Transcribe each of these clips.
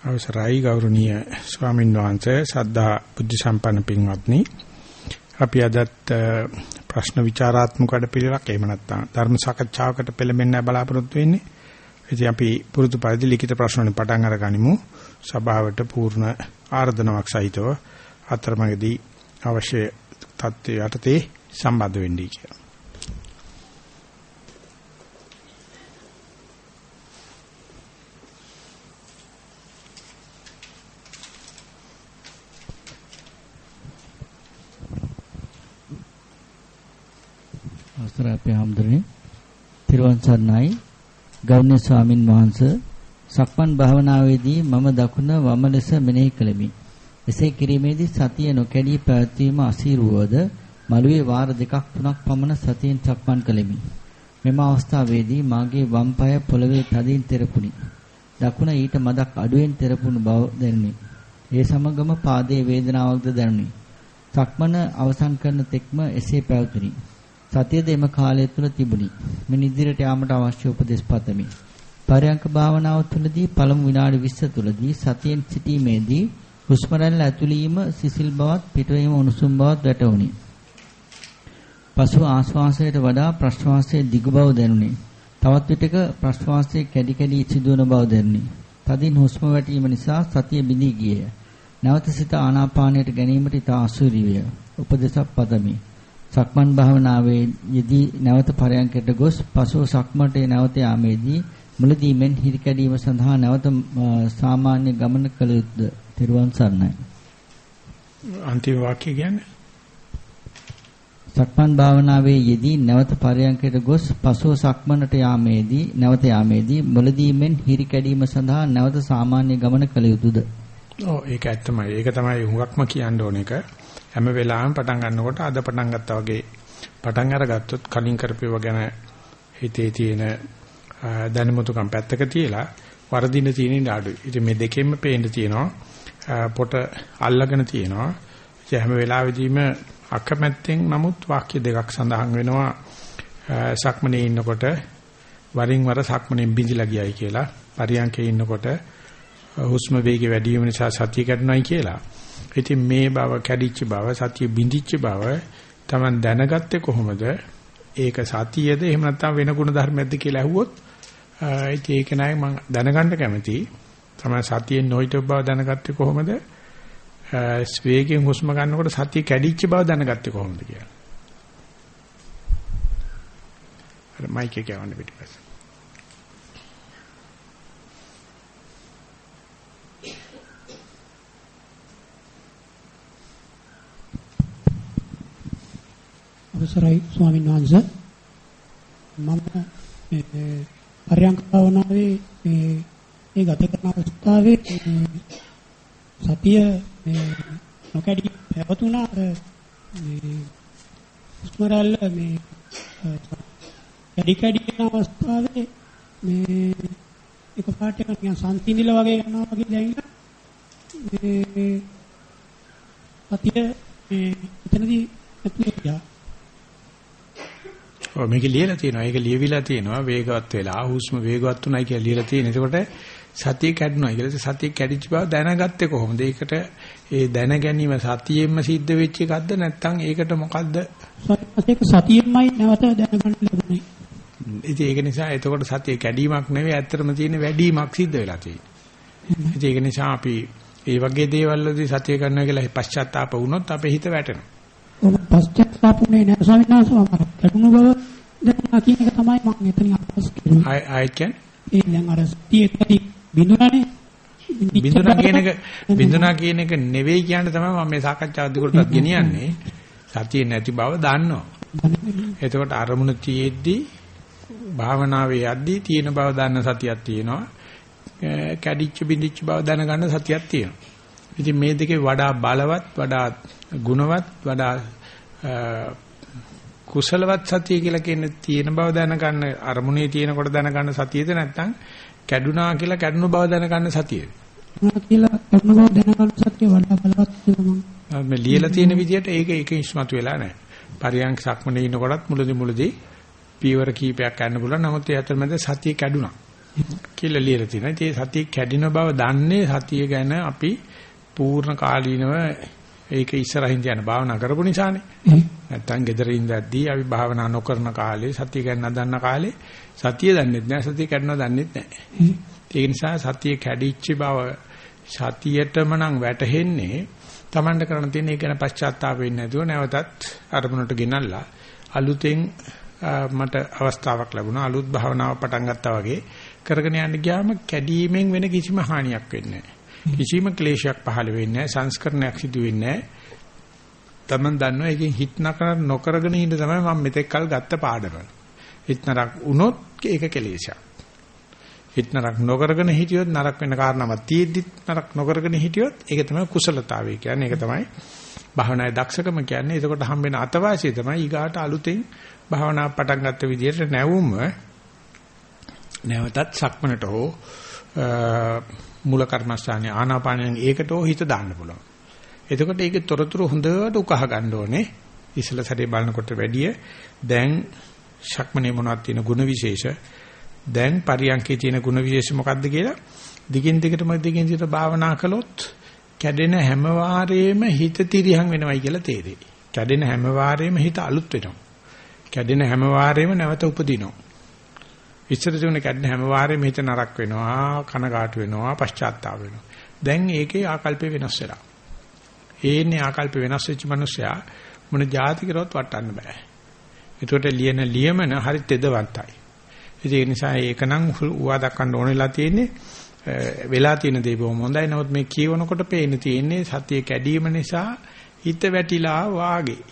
අවසරයි ගෞරවනීය ස්වාමීන් වහන්සේ සද්ධා බුද්ධ සම්පන්න පින්වත්නි අපි අදත් ප්‍රශ්න විචාරාත්මක වැඩපිළිවෙලක් එහෙම නැත්නම් ධර්ම සාකච්ඡාවකට පෙළඹෙන්න බලාපොරොත්තු වෙන්නේ. ඉතින් අපි පුරුදු පරිදි ලිඛිත ප්‍රශ්න වලින් පටන් අරගනිමු. සභාවට පූර්ණ ආර්දනාවක් සහිතව අතරමඟදී අවශ්‍ය තත්ත්වයට යටතේ සම්බන්ධ වෙන්නයි කියලා. අවසරයි අපේ හැමදෙරේ තිරුවන් සරණයි ගෞරවනීය ස්වාමින් වහන්සේ සක්මන් භාවනාවේදී මම දකුණ වම ලෙස මෙනෙහි කළෙමි. එසේ කිරීමේදී සතිය නොකැඩී පැවැත්වීම අසීරුවද මළුවේ වාර දෙකක් තුනක් පමණ සතියෙන් සක්මන් කළෙමි. මෙම අවස්ථාවේදී මාගේ වම් පාය පොළවේ තදින් තෙරපුණි. දකුණ ඊට මදක් අඩුවෙන් තෙරපුණු බව දැනුනි. ඒ සමගම පාදයේ වේදනාවක්ද දැනුනි. සක්මන අවසන් කරන තෙක්ම එසේ පැවතුණි. සතියද එම කාලය තුල තිබුණි. මින් ඉදිරියට යාමට අවශ්‍ය උපදෙස් පතමි. පරයන්ක භාවනාව තුළදී පළමු විනාඩි 20 තුළදී සතියෙන් සිටීමේදී හුස්ම රැල්ල ඇතුළීම සිසිල් බවත් පිටවීම උණුසුම් බවත් වැටහුණි. පසු ආශ්වාසයට වඩා ප්‍රශ්වාසයේ දිගු බව දැනුනි. තවත් විටක ප්‍රශ්වාසයේ කැඩි කැඩි සිදුවන බව දැනුනි. තදින් හුස්ම වැටීම නිසා සතිය බිඳී ගියේය. නැවත සිත ආනාපානයට ගැනීමට ඉතා අසුරි විය. උපදේශක් පදමි. සක්මන් භාවනාවේ යෙදී නැවත පරයන්කට ගොස් පසුව සක්මන්ට නැවත යාමේදී මුලදී මෙන් හිරිකැඩීම සඳහා නැවත සාමාන්‍ය ගමන කළ යුතුද? තෙරුවන් සරණයි. අන්තිම වාක්‍ය කියන්නේ සක්මන් භාවනාවේ යෙදී නැවත පරයන්කට ගොස් පසුව සක්මනට යාමේදී නැවත යාමේදී මුලදී මෙන් හිරිකැඩීම සඳහා නැවත සාමාන්‍ය ගමන කළ යුතුද? ඔව් ඒක ඇත්තමයි. ඒක තමයි හුඟක්ම කියන්න ඕන එක. හැම වෙලාවෙම පටන් ගන්නකොට අද පටන් ගත්තා වගේ පටන් අරගත්තොත් කලින් කරපේව ගැන හිතේ තියෙන දැනුමතුකම් පැත්තක තියලා වර්ධින තියෙන අඩුයි. ඉතින් මේ දෙකෙන්ම පේන්න තියෙනවා පොට අල්ලගෙන තියෙනවා. ඒ හැම වෙලාවෙදීම අකමැත්තෙන් නමුත් වාක්‍ය දෙකක් සඳහන් වෙනවා සක්මනේ ඉන්නකොට වරින් වර සක්මනේ බිඳිලා ගියයි කියලා පරියන්කේ ඉන්නකොට හුස්ම වේගය වැඩි වීම නිසා සතිය කැඩුනයි කියලා. ඉතින් මේ බව කැඩිච්ච බව සතිය බිඳිච්ච බව Taman දැනගත්තේ කොහොමද? ඒක සතියද එහෙම නැත්නම් වෙන ගුණ ධර්මයක්ද කියලා ඇහුවොත් ඉතින් ඒක නයි මම දැනගන්න කැමතියි. Taman සතියෙන් නොහිට බව දැනගත්තේ කොහොමද? ස්වේගයෙන් හුස්ම ගන්නකොට සතිය කැඩිච්ච බව දැනගත්තේ කොහොමද කියලා. අර මයික් එක යවන්න පිටිපස්ස. අවසරයි ස්වාමීන් වහන්සේ. මම මේ පරයන්ක භාවනාවේ මේ මේ ගත කරන අවස්ථාවේ සතිය මේ නොකඩි පැවතුණා. මේ ස්මරල්ල මේ කැඩි කැඩි යන අවස්ථාවේ මේ එක පාට එක නිකන් සම්තිනිල වගේ යනවා වගේ දැනෙලා මේ සතිය මේ එතනදී ඇතුලේ ගියා. ඔව් මේක ලියලා තියෙනවා. ඒක ලියවිලා තියෙනවා. වේගවත් වෙලා හුස්ම වේගවත් උනායි කියලා ලියලා තියෙන. එතකොට සතිය කැඩුණා කියලා. සතිය කැඩිච්ච බව දැනගත්තේ කොහොමද? ඒකට ඒ දැන ගැනීම සතියෙන්ම සිද්ධ වෙච්ච එකක්ද නැත්නම් ඒකට මොකද්ද? ඒක සතියෙන්මයි නැවත දැනගන්න ලැබුණේ. ඉතින් ඒක නිසා එතකොට සතිය කැඩීමක් නෙවෙයි ඇත්තටම තියෙන වැඩිමක් සිද්ධ වෙලා තියෙන්නේ. ඉතින් ඒක නිසා අපි ඒ වගේ දේවල් වලදී සතිය කරනවා කියලා පශ්චාත්තාප වුණොත් අපේ හිත වැටෙනවා. ඔබ පශ්චාත්තාපුනේ නැහැ ස්වාමීන් වහන්සේ මම කරුණු බව දැනනා කියන එක තමයි මම එතනින් අදහස් කරුවේ. ආයි ආයි කියන්නේ? ඒ දැන් අර සතියේදී බිඳුනානේ බිඳුනා කියන එක බිඳුනා කියන එක නෙවෙයි කියන්නේ තමයි මම මේ සාකච්ඡාව දිගටත් ගෙනියන්නේ. සතිය නැති බව දන්නවා. එතකොට අරමුණ තියේදී භාවනාවේ යද්දී තියෙන බව දන්න සතියක් තියෙනවා. කැඩිච්ච බිඳිච්ච බව දැනගන්න සතියක් තියෙනවා. ඉතින් මේ දෙකේ වඩා බලවත් වඩා ගුණවත් වඩා කුසලවත් සතිය කියලා කියන්නේ තියෙන බව දැනගන්න අරමුණේ තියෙනකොට දැනගන්න සතියද නැත්නම් කැඩුනා කියලා කැඩුණු බව දැනගන්න සතියද? කියලා කැඩුණු බව දැනගන්න සතිය වඩා බලවත් වෙනවා. මේ ලියලා තියෙන විදිහට ඒක ඒක ඉස්මතු වෙලා නැහැ. පරියන්ක සක්මනේ ඉන්නකොටත් මුලදි මුලදි පීවර කීපයක් ගන්න පුළුවන්. නමුත් ඒ අතරමැද සතිය කැඩුනා. කියලා ලියලා තියෙනවා. ඉතින් සතිය කැඩෙන බව දන්නේ සතිය ගැන අපි පූර්ණ කාලීනව ඒක ඉස්සරහින් යන භාවනා කරපු නිසානේ. නැත්තම් gedara ඉඳද්දී අපි භාවනා නොකරන කාලේ සතිය ගැන නදන්න කාලේ සතිය දන්නෙත් නෑ සතිය කැඩනවා දන්නෙත් නෑ. ඒ නිසා සතිය කැඩිච්ච බව සතියටම නම් වැටහෙන්නේ Tamanට කරන්න තියෙන එක ගැන පශ්චාත්තාප වෙන්නේ නැතුව නැවතත් අරමුණට ගෙනල්ලා අලුතෙන් මට අවස්ථාවක් ලැබුණා අලුත් භාවනාවක් පටන් ගත්තා වගේ කරගෙන යන්න ගියාම කැඩීමෙන් වෙන කිසිම හානියක් වෙන්නේ නැහැ. කිසිම ක්ලේශයක් පහළ වෙන්නේ නැහැ. සංස්කරණයක් සිදු වෙන්නේ නැහැ. Taman දන්නවා ඒකෙන් හිත නකර නොකරගෙන ඉන්න තමයි මම මෙතෙක් කල් ගත්ත පාඩම. හිත නරක් වුණොත් ඒක කෙලේශයක්. හිත නරක් නොකරගෙන හිටියොත් නරක වෙන කාරණාවක් තියෙද්දිත් නරක නොකරගෙන හිටියොත් ඒක තමයි කුසලතාවය කියන්නේ. ඒක තමයි භාවනාවේ දක්ෂකම කියන්නේ. එතකොට හම්බෙන අතවාසිය තමයි ඊගාට අලුතෙන් භාවනා පටන් ගත්ත විදිහට නැවුම නැවතත් සක්මනට හෝ මූල කර්මස්ථානයේ ආනාපානයෙන් ඒකට හෝ හිත දාන්න පුළුවන්. එතකොට ඒකේ තොරතුරු හොඳට උකහා ගන්න ඕනේ. ඉස්සල සැරේ බලනකොට වැඩිය දැන් ශක්මනේ මොනවද තියෙන ಗುಣ විශේෂ දැන් පරියන්කේ තියෙන ಗುಣ විශේෂ මොකක්ද කියලා දිගින් දිගටම දිගින් දිගට භාවනා කළොත් කැඩෙන හැම වාරේම හිත තිරියන් වෙනවයි කියලා තේරෙයි. කැඩෙන හැම වාරේම හිත අලුත් වෙනවා. කැඩෙන හැම වාරේම නැවත උපදිනවා. ඉස්සර තිබුණ කැඩෙන හැම වාරේම හිත නරක වෙනවා, කනගාටු වෙනවා, පශ්චාත්තාප වෙනවා. දැන් ඒකේ ආකල්පේ වෙනස් වෙලා. ඒන්නේ ආකල්ප වෙනස් වෙච්ච මිනිස්සයා මොන જાති කරවත් වටන්න බෑ. ඒකට ලියන ලියමන හරි තෙදවන්තයි. ඒ නිසා ඒකනම් උවා දක්වන්න ඕන වෙලා තියෙන්නේ වෙලා තියෙන දේ බොහොම හොඳයි. නමුත් මේ කියවනකොට පේන්න තියෙන්නේ සතිය කැඩීම නිසා හිත වැටිලා වාගේ.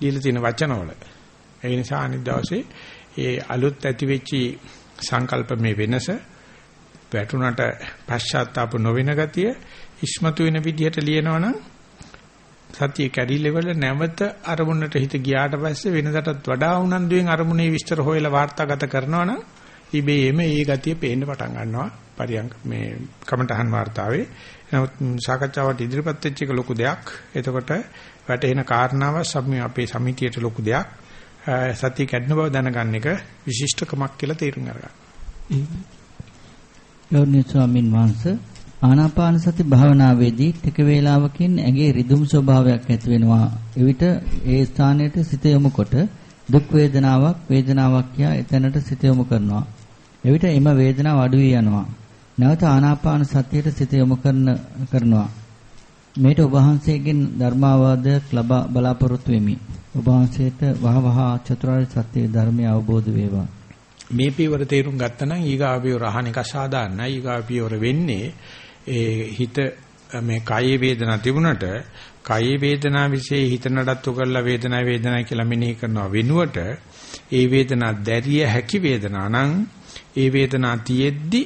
ලියලා තියෙන වචනවල. ඒ නිසා අනිත් දවසේ ඒ අලුත් ඇති වෙච්චි සංකල්ප මේ වෙනස වැටුණට පශ්චාත්තාප නොවන ගතිය ඉස්මතු වෙන විදිහට ලියනවනම් සතිය කැඩිලෙවල නැවත අරමුණට හිත ගියාට පස්සේ වෙනදටත් වඩා උනන්දුවෙන් අරමුණේ විස්තර හොයලා වාර්තාගත කරනවා නම් ඉබේම ඒ ගතිය පේන්න පටන් ගන්නවා. පරියන්ක මේ කමටහන් වාර්තාවේ. නමුත් සාකච්ඡාවට ඉදිරිපත් වෙච්ච එක ලොකු දෙයක්. එතකොට වැටෙන කාරණාව අපේ සමිතියට ලොකු දෙයක්. සතිය කැඩෙන බව දැනගන්න එක විශිෂ්ටකමක් කියලා තේරුම් අරගන්න. ගෞරවනීය ස්වාමින් වහන්සේ ආනාපාන සති භාවනාවේදී ටික වේලාවකින් ඇඟේ රිදුම් ස්වභාවයක් ඇති වෙනවා. එවිට ඒ ස්ථානයට සිත යොමු කොට දුක් වේදනාවක් වේදනාවක් කියා එතැනට සිත යොමු කරනවා. එවිට එම වේදනාව අඩු වී යනවා. නැවත ආනාපාන සතියට සිත යොමු කරන කරනවා. මේට ඔබ වහන්සේගෙන් ධර්මාවාදයක් ලබා බලාපොරොත්තු වෙමි. ඔබ වහන්සේට වහවහ චතුරාර්ය සත්‍ය ධර්මය අවබෝධ වේවා. මේ පියවර තේරුම් ගත්තා නම් ඊගා පියවර අහන එක සාධාරණයි. ඊගා පියවර වෙන්නේ ඒ හිත මේ කායේ වේදනා තිබුණට කායේ වේදනා વિશે හිත නඩත්තු කරලා වේදනා වේදනා කියලා මෙනෙහි කරනවා වෙනුවට ඒ වේදනා දැරිය හැකි වේදනා නම් ඒ වේදනා තියෙද්දි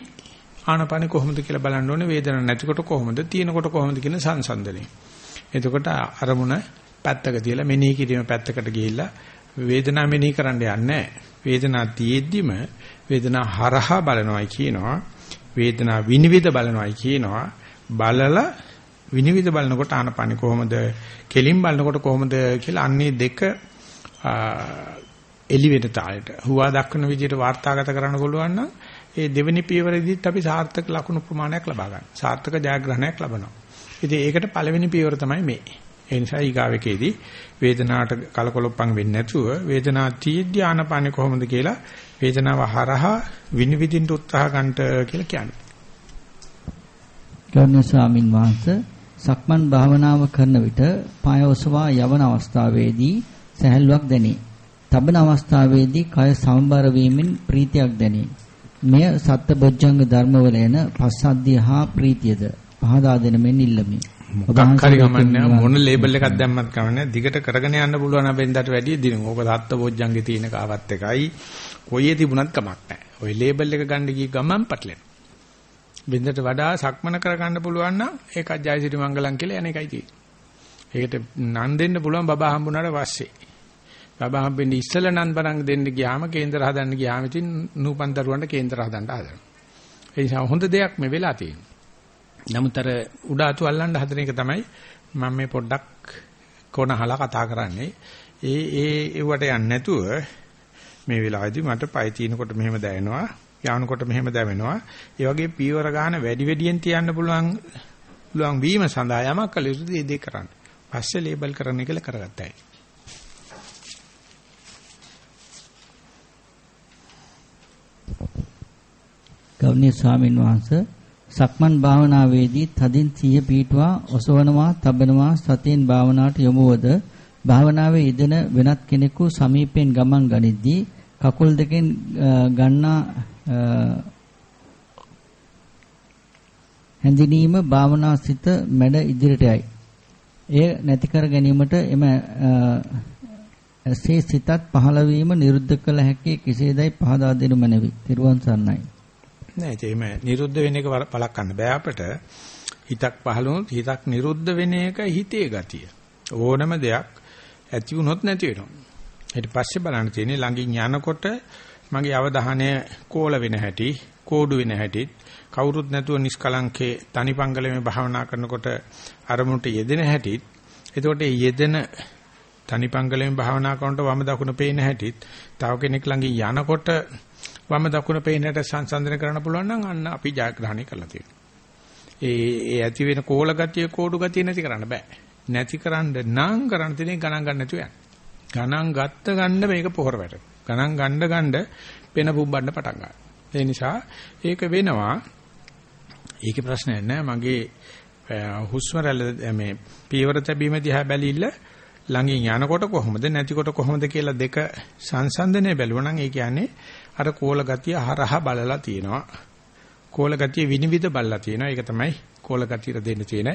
ආනපන කොහොමද කියලා බලන්න ඕනේ වේදනාවක් නැතිකොට කොහොමද තියෙනකොට කොහොමද කියන සංසන්දනය. එතකොට අරමුණ පැත්තක තියලා මෙනෙහි කිරීම පැත්තකට ගිහිල්ලා වේදනාව මෙනෙහි කරන්න යන්නේ වේදනාව තියෙද්දිම වේදනාව හරහා බලනවායි කියනවා. වේදනාව විනිවිද බලනවායි කියනවා. බලලා විනිවිද බලනකොට ආනපන කොහොමද කෙලින් බලනකොට කොහොමද කියලා අන්නේ දෙක එලි වෙන තාලෙට හුවා දක්වන විදිහට වාර්තාගත කරන්න පුළුවන් නම් ඒ දෙවෙනි පියවරේදීත් අපි සාර්ථක ලකුණු ප්‍රමාණයක් ලබා ගන්න. සාර්ථක ජයග්‍රහණයක් ලබනවා. ඉතින් ඒකට පළවෙනි පියවර තමයි මේ. ඒ නිසා ඊගාවෙකේදී වේදනාවට කලකොලොප්පන් වෙන්නේ නැතුව වේදනාව තීද්‍ය ආනපානෙ කොහොමද කියලා වේදනාව හරහා විනිවිදින්න උත්සාහ ගන්නට කියලා කියන්නේ. ගෞරවනීය ස්වාමින් වහන්සේ සක්මන් භාවනාව කරන විට පාය ඔසවා යවන අවස්ථාවේදී සැහැල්ලුවක් දැනේ. තබන අවස්ථාවේදී කය සමබර වීමෙන් ප්‍රීතියක් දැනේ. මෙය සත්බොජ්ජංග ධර්මවල එන පස්සද්ධිය හා ප්‍රීතියද පහදා දෙන මෙන් ඉල්ලමි. මොකක් හරි ගමන්නේ මොන ලේබල් එකක් දැම්මත් කමන්නේ දිගට කරගෙන යන්න පුළුවන් අපෙන්දට වැඩිය දින. ඕක සත්බොජ්ජංගේ තියෙන කාවත් එකයි. කොයියේ තිබුණත් කමක් නැහැ. ওই ලේබල් එක ගන්න ගිය ගමන් පටලෙන. බින්දට වඩා සක්මන කරගන්න පුළුවන් නම් ඒකත් ජයසිරි මංගලම් කියලා යන එකයි තියෙන්නේ. ඒකට නන් දෙන්න පුළුවන් බබා හම්බුනාට පස්සේ. බබා හම්බෙන්නේ ඉස්සෙල්ලා නන් බරන් දෙන්න ගියාම කේන්දර හදන්න ගියාම ඉතින් නූපන් දරුවන්ට කේන්දර හදන්න හදනවා. ඒ නිසා හොඳ දෙයක් මේ වෙලා තියෙන්නේ. නමුත් අර උඩ අතු අල්ලන්න හදන එක තමයි මම මේ පොඩ්ඩක් කොනහලා කතා කරන්නේ. ඒ ඒ ඒවට යන්නේ නැතුව මේ වෙලාවේදී මට පය තිනකොට මෙහෙම දැනෙනවා. යනකොට මෙහෙම දැවෙනවා. ඒ වගේ පීවර ගන්න වැඩි වැඩියෙන් තියන්න පුළුවන් පුළුවන් වීම සඳහා යමක් කළ යුතුද ඒ දේ කරන්න. පස්සේ ලේබල් කරන්න කියලා කරගත්තයි. ගෞණීය ස්වාමින් වහන්සේ සක්මන් භාවනාවේදී තදින් සිහිය පීටුවා ඔසවනවා, තබනවා, සතියෙන් භාවනාවට යොමුවද භාවනාවේ යෙදෙන වෙනත් කෙනෙකු සමීපයෙන් ගමන් ගනිද්දී කකුල් දෙකෙන් ගන්නා හැඳිනීම භාවනා සිත මැඩ ඉදිරියට යයි. එය නැති කර ගැනීමට එම සේ සිතත් පහළ වීම නිරුද්ධ කළ හැකි කෙසේදයි පහදා දෙනු මැනවි. ත්‍රිවන් සරණයි. නෑ ඒම නිරුද්ධ වෙන එක බලක්වන්න බෑ අපට. හිතක් පහළ වුණොත් හිතක් නිරුද්ධ වෙන එක හිතේ ගතිය. ඕනම දෙයක් ඇති වුණොත් නැති වෙනවා. ඊට පස්සේ බලන්න තියෙන්නේ ළඟින් යනකොට මගේ අවධානය කෝල වෙන හැටි, කෝඩු වෙන හැටි, කවුරුත් නැතුව නිස්කලංකේ තනිපංගලමේ භාවනා කරනකොට අරමුණට යෙදෙන හැටි. එතකොට යෙදෙන තනිපංගලමේ භාවනා කරනකොට වම දකුණ පේන හැටිත්, තව කෙනෙක් ළඟින් යනකොට වම දකුණ පේන හැට සංසන්දනය කරන්න පුළුවන් නම් අන්න අපි ජයග්‍රහණය කරලා තියෙනවා. ඒ ඒ ඇති වෙන කෝල ගතිය, කෝඩු ගතිය නැති කරන්න බෑ. නැති කරන්න නම් කරන්න තියෙන්නේ ගණන් ගන්න නැතුව යන්න. ගණන් ගත්ත ගන්න මේක පොහොර වැටෙනවා. ගණන් ගන්න ගන්න පෙන පුම්බන්න පටන් ගන්නවා. ඒ නිසා ඒක වෙනවා. ඒකේ ප්‍රශ්නයක් නෑ. මගේ හුස්ම රැල්ල මේ පීවර තැබීම දිහා බැලිල්ල ළඟින් යනකොට කොහොමද නැතිකොට කොහොමද කියලා දෙක සංසන්දනය බැලුවා නම් ඒ කියන්නේ අර කෝල ගතිය හරහා බලලා තියෙනවා. කෝල ගතිය විනිවිද බලලා තියෙනවා. ඒක තමයි කෝල ගතියට දෙන්න තියෙන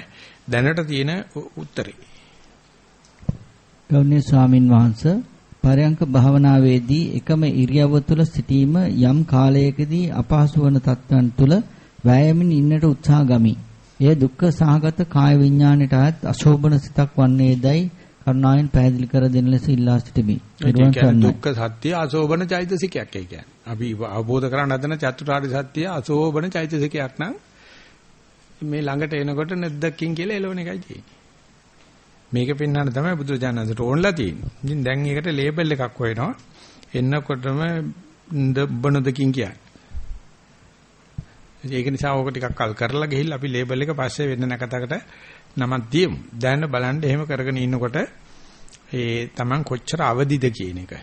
දැනට තියෙන උත්තරේ. ගෞරවනීය ස්වාමින් වහන්සේ පරයන්ක භාවනාවේදී එකම ඉරියව්ව තුළ සිටීම යම් කාලයකදී අපහසු වන තත්ත්වයන් තුළ වෑයමින් ඉන්නට උත්සාහ ගමි. එය දුක්ඛ සහගත කාය විඥාණයට අයත් අශෝභන සිතක් වන්නේදයි කරුණාවෙන් පැහැදිලි කර දෙන ලෙස ඉල්ලා සිටිමි. දුක්ඛ සත්‍ය අශෝභන චෛතසිකයක් ඒ කියන්නේ. අපි අවබෝධ කරගන්න හදන චතුරාර්ය සත්‍ය අශෝභන චෛතසිකයක් නම් මේ ළඟට එනකොට නැද්දකින් කියලා එළවණ එකයි තියෙන්නේ. මේක පෙන්වන්න තමයි බුදුරජාණන්සට ඕන්ලා තියෙන්නේ. ඉතින් දැන් ඒකට ලේබල් එකක් හොයනවා. එන්නකොටම බනදකින් කියන්නේ. ඒක නිසා ඕක ටිකක් කල් කරලා ගිහිල්ලා අපි ලේබල් එක පස්සේ වෙන නැකතකට නමක් දියමු. දැන් බලන්න එහෙම කරගෙන ඉන්නකොට ඒ Taman කොච්චර අවදිද කියන එක.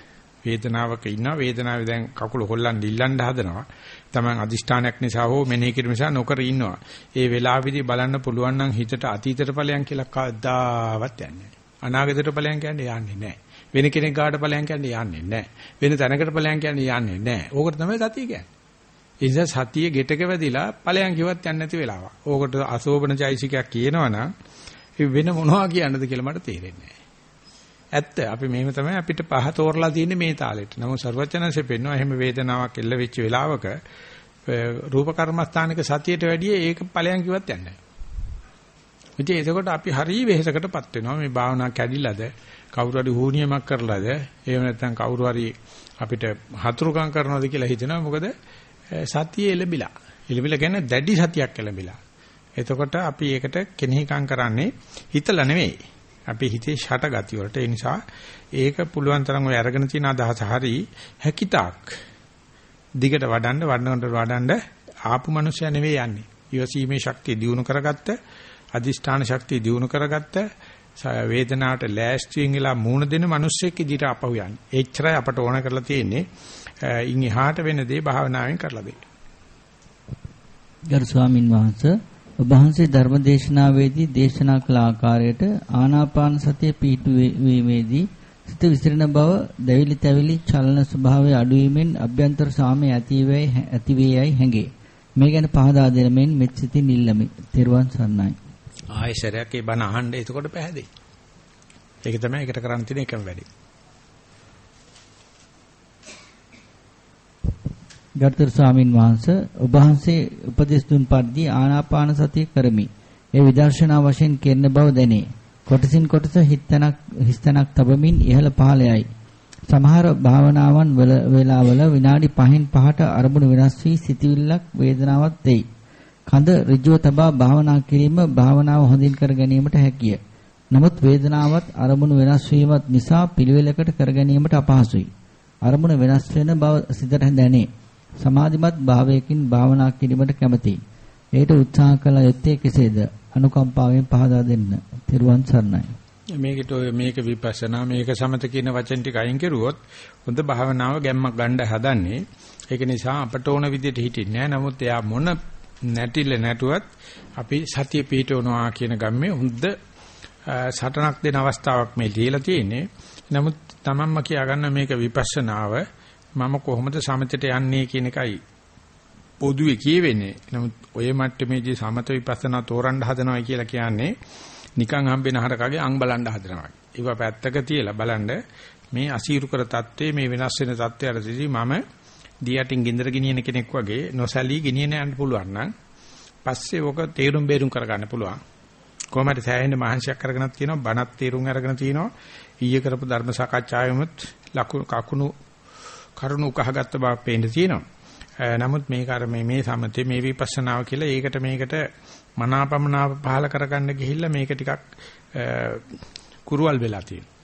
වේදනාවක ඉන්නවා වේදනාවේ දැන් කකුල හොල්ලන්න ඉල්ලන්න හදනවා. Taman අදිෂ්ඨානයක් නිසා හෝ මෙනෙහි කිරීම නිසා නොකර ඉන්නවා. ඒ වෙලාවෙදි බලන්න පුළුවන් නම් හිතට අතීතයට ඵලයන් කියලා කවදාවත් යන්නේ නැහැ. අනාගතයට ඵලයන් කියන්නේ යන්නේ නැහැ. වෙන කෙනෙක් ගාට ඵලයන් කියන්නේ යන්නේ නැහැ. වෙන තැනකට ඵලයන් කියන්නේ යන්නේ නැහැ. ඕකට තමයි සතිය කියන්නේ. ඒ නිසා සතිය ගෙටක වැදිලා ඵලයන් කිව්වත් යන්නේ නැති වෙලාවක්. ඕකට අසෝබන චෛසිකයක් කියනවනම් වෙන මොනවා කියන්නද කියලා මට තේරෙන්නේ ඇත්ත අපි මෙහෙම තමයි අපිට පහ තෝරලා තියෙන්නේ මේ තාලෙට. නමුත් ਸਰවචනanse පෙන්නවා එහෙම වේදනාවක් එල්ල වෙච්ච වෙලාවක රූප කර්මස්ථානික සතියට වැඩිය ඒක ඵලයන් කිව්වත් යන්නේ නැහැ. ඉතින් එතකොට අපි හරිය වෙහෙසකටපත් වෙනවා මේ භාවනා කැඩිලාද කවුරු හරි හුනියමක් කරලාද එහෙම නැත්නම් කවුරු හරි අපිට හතුරුකම් කරනවද කියලා හිතෙනවා මොකද සතිය එළඹිලා. එළඹිලා කියන්නේ දැඩි සතියක් එළඹිලා. එතකොට අපි ඒකට කෙනෙහිකම් කරන්නේ හිතලා නෙවෙයි. අපි හිතේ ෂට ගති වලට ඒ නිසා ඒක පුළුවන් තරම් ඔය අරගෙන තියෙන අදහස හරි හැකිතාක් දිගට වඩන්න වඩනකට වඩන්න ආපු මනුස්සයා නෙවෙයි යන්නේ. ඊවසීමේ ශක්තිය දියුණු කරගත්ත, අදිෂ්ඨාන ශක්තිය දියුණු කරගත්ත, වේදනාවට ලෑස්තියෙන් ඉලා මූණ දෙන මිනිස්සෙක් ඉදිරියට අපහු යන්නේ. එච්චරයි අපට ඕන කරලා තියෙන්නේ. ඉන් එහාට වෙන දේ භාවනාවෙන් කරලා දෙන්න. ගරු ස්වාමින් වහන්සේ ඔබ වහන්සේ ධර්මදේශනාවේදී දේශනා කළ ආකාරයට ආනාපාන සතිය පිහිටුවීමේදී සිත විසිරෙන බව දැවිලි තැවිලි චලන ස්වභාවය අඩුවීමෙන් අභ්‍යන්තර සාමය ඇතිවේයි ඇතිවේයයි හැඟේ. මේ ගැන පහදා දෙන මෙන් මෙත් සිතින් ඉල්ලමි. තෙරුවන් සරණයි. ආයෙසරයක් ඒ බණ අහන්න එතකොට පැහැදේ. ඒක තමයි ඒකට කරන්න තියෙන එකම වැඩේ. ගරුතර ස්වාමින් වහන්සේ ඔබ වහන්සේ උපදෙස් දුන් පරිදි ආනාපාන සතිය කරමි. ඒ විදර්ශනා වශයෙන් කෙරෙන බව දැනේ. කොටසින් කොටස හිතනක් හිස්තනක් තබමින් ඉහළ පහළ යයි. සමහර භාවනාවන් වේලාවල විනාඩි 5න් 5ට අරමුණු වෙනස් වී සිතවිල්ලක් වේදනාවක් දෙයි. කඳ ඍජුව තබා භාවනා කිරීම භාවනාව හොඳින් කර ගැනීමට හැකිය. නමුත් වේදනාවත් අරමුණු වෙනස් වීමත් නිසා පිළිවෙලකට කර ගැනීමට අපහසුයි. අරමුණ වෙනස් වෙන බව සිතට දැනේ. සමාධිමත් භාවයකින් භාවනා කිරීමට කැමැතියි. ඒට උත්සාහ කළ යුත්තේ කෙසේද? අනුකම්පාවෙන් පහදා දෙන්න. තෙරුවන් සරණයි. මේකට ඔය මේක විපස්සනා මේක සමත කියන වචන ටික අයින් කරුවොත් හොඳ භාවනාව ගැම්මක් ගන්න හදන්නේ. ඒක නිසා අපට ඕන විදිහට හිටින්නේ නැහැ. නමුත් එයා මොන නැටිල නැටුවත් අපි සතිය පිටවනවා කියන ගම්මේ හොඳ සටනක් දෙන අවස්ථාවක් මේ දීලා තියෙන්නේ. නමුත් තමන්ම කියාගන්න මේක විපස්සනාව මම කොහොමද සමතයට යන්නේ කියන එකයි පොදුවේ කියවෙන්නේ. නමුත් ඔය මට්ටමේදී සමත විපස්සනා තෝරන්න හදනවා කියලා කියන්නේ නිකන් හම්බෙන හරකගේ අං බලන්න හදනවා. ඒක පැත්තක තියලා බලන්න මේ අසීරු කර தત્ත්වයේ මේ වෙනස් වෙන தત્ත්වයට මම දියටින් ගින්දර ගෙනියන කෙනෙක් වගේ නොසලී ගෙනියන යන්න පුළුවන් නම් පස්සේ ඔක තේරුම් බේරුම් කරගන්න පුළුවන්. කොහොමද සෑහෙන මහන්සියක් කරගෙනත් තියෙනවා බණත් තේරුම් අරගෙන තියෙනවා ඊයේ කරපු ධර්ම සාකච්ඡාවෙමුත් ලකුණු කකුණු කරුණු කහගත්ත බව පේන්න තියෙනවා. නමුත් මේක අර මේ මේ සමතේ මේ විපස්සනාව කියලා ඒකට මේකට මනාපමනාප පහල කරගන්න ගිහිල්ලා මේක ටිකක් කුරුවල් වෙලා තියෙනවා.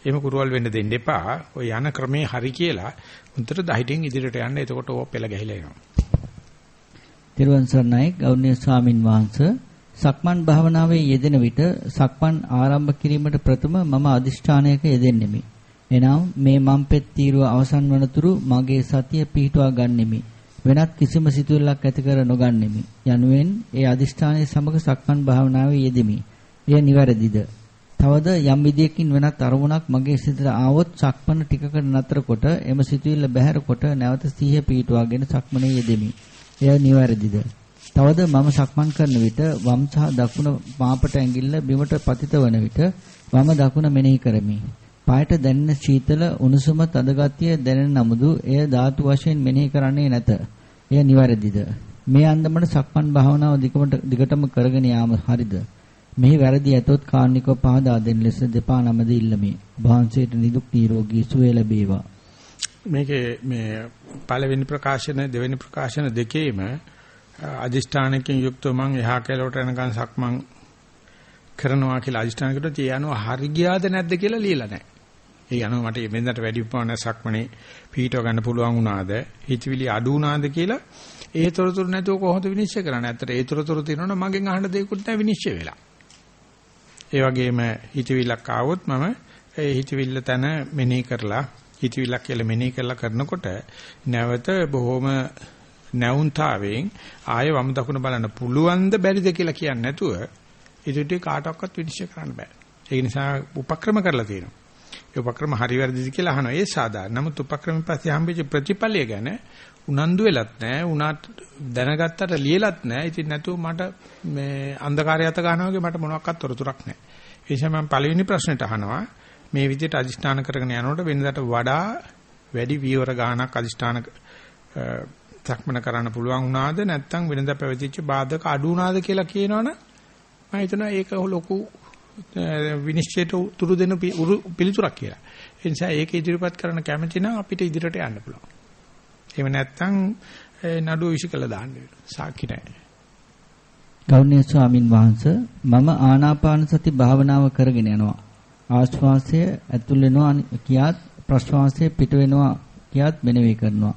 එහෙම කුරුවල් වෙන්න දෙන්න එපා. ඔය යන ක්‍රමේ හරි කියලා උන්ට දහිටින් ඉදිරියට යන්න. එතකොට ඕක පෙළ ගැහිලා එනවා. තිරුවන් සරණයි ගෞරවනීය ස්වාමින් වහන්සේ සක්මන් භාවනාවේ යෙදෙන විට සක්මන් ආරම්භ කිරීමට ප්‍රථම මම අදිෂ්ඨානයක යෙදෙන්නෙමි. එනම් මේ මම් පෙත් තීරුව අවසන් වනතුරු මගේ සතිය පිහිටුවා ගන්නෙමි. වෙනත් කිසිම සිතුවිල්ලක් ඇති කර නොගන්නෙමි. යනුවෙන් ඒ අදිෂ්ඨානයේ සමග සක්මන් භාවනාවේ යෙදෙමි. එය නිවැරදිද? තවද යම් විදියකින් වෙනත් අරමුණක් මගේ සිතට ආවොත් සක්මන ටිකකට නතර කොට එම සිතුවිල්ල බැහැර කොට නැවත සිහිය පිහිටුවාගෙන සක්මනේ යෙදෙමි. එය නිවැරදිද? තවද මම සක්මන් කරන විට වම් සහ දකුණ මාපට ඇඟිල්ල බිමට පතිත වන විට වම දකුණ මෙනෙහි කරමි. පායට දැනෙන සීතල උණුසුම තද ගතිය දැනෙන නමුදු එය ධාතු වශයෙන් මෙනෙහි කරන්නේ නැත. එය නිවැරදිද? මේ අන්දමට සක්මන් භාවනාව දිගටම කරගෙන යාම හරිද? මෙහි වැරදි ඇතොත් කාර්නිකව පහදා දෙන ලෙස දෙපා නමද ඉල්ලමි. වහන්සේට නිදුක් නිරෝගී සුවය ලැබේවා. මේකේ මේ පළවෙනි ප්‍රකාශන දෙවෙනි ප්‍රකාශන දෙකේම අදිෂ්ඨානකින් යුක්තව මං එහා කැලවට යනකන් සක්මන් කරනවා කියලා අදිෂ්ඨාන කරලා තියනවා හරි ගියාද නැද්ද කියලා ලියලා නැහැ. ඒ යනවා මට මෙන්දට වැඩි ප්‍රමාණයක් සක්මනේ පීඨව ගන්න පුළුවන් වුණාද හිතවිලි අඩු වුණාද කියලා ඒ තොරතුරු නැතුව කොහොමද විනිශ්චය කරන්නේ? ඇත්තට ඒ තොරතුරු තියෙනවනම් මගෙන් අහන්න දෙයක්වත් නැහැ විනිශ්චය වෙලා. ඒ වගේම හිතවිල්ලක් ආවොත් මම ඒ හිතවිල්ල තන මෙනෙහි කරලා හිතවිල්ලක් කියලා මෙනෙහි කරලා කරනකොට නැවත බොහොම නැවුන්තාවෙන් ආය වම් දකුණ බලන්න පුළුවන්ද බැරිද කියලා කියන්නේ නැතුව ඉදිරියට කාටවත් විනිශ්චය කරන්න බෑ. ඒ නිසා උපක්‍රම කරලා තියෙනවා. ඒ උපක්‍රම හරි වැරදිද කියලා අහනවා. ඒ සාධාරණ. නමුත් උපක්‍රම පස්සේ හම්බෙච්ච ප්‍රතිඵලය ගැන උනන්දු වෙලත් නැහැ. උනාට දැනගත්තට ලියලත් නැහැ. ඉතින් නැතුව මට මේ අන්ධකාරය අත ගන්නවා වගේ මට මොනවත් තොරතුරක් නැහැ. ඒ නිසා මම පළවෙනි ප්‍රශ්නෙට අහනවා මේ විදිහට අදිෂ්ඨාන කරගෙන යනකොට වෙනදාට වඩා වැඩි වීවර ගානක් අදිෂ්ඨාන සක්මන කරන්න පුළුවන් වුණාද නැත්නම් වෙනදා පැවතිච්ච බාධක අඩු වුණාද කියලා කියනවනේ මම හිතනවා ඒක ලොකු විනිශ්චයට උතුරු දෙන පිළිතුරක් කියලා. ඒ නිසා ඒක ඉදිරිපත් කරන කැමැති නම් අපිට ඉදිරියට යන්න පුළුවන්. එහෙම නැත්නම් නඩුව විශ්කල දාන්න වෙනවා. සාක්ෂි නැහැ. ගෞරවනීය ස්වාමින් වහන්සේ මම ආනාපාන සති භාවනාව කරගෙන යනවා. ආශ්වාසය ඇතුල් වෙනවා කියාත් ප්‍රශ්වාසය පිට වෙනවා කියාත් මෙනෙහි කරනවා.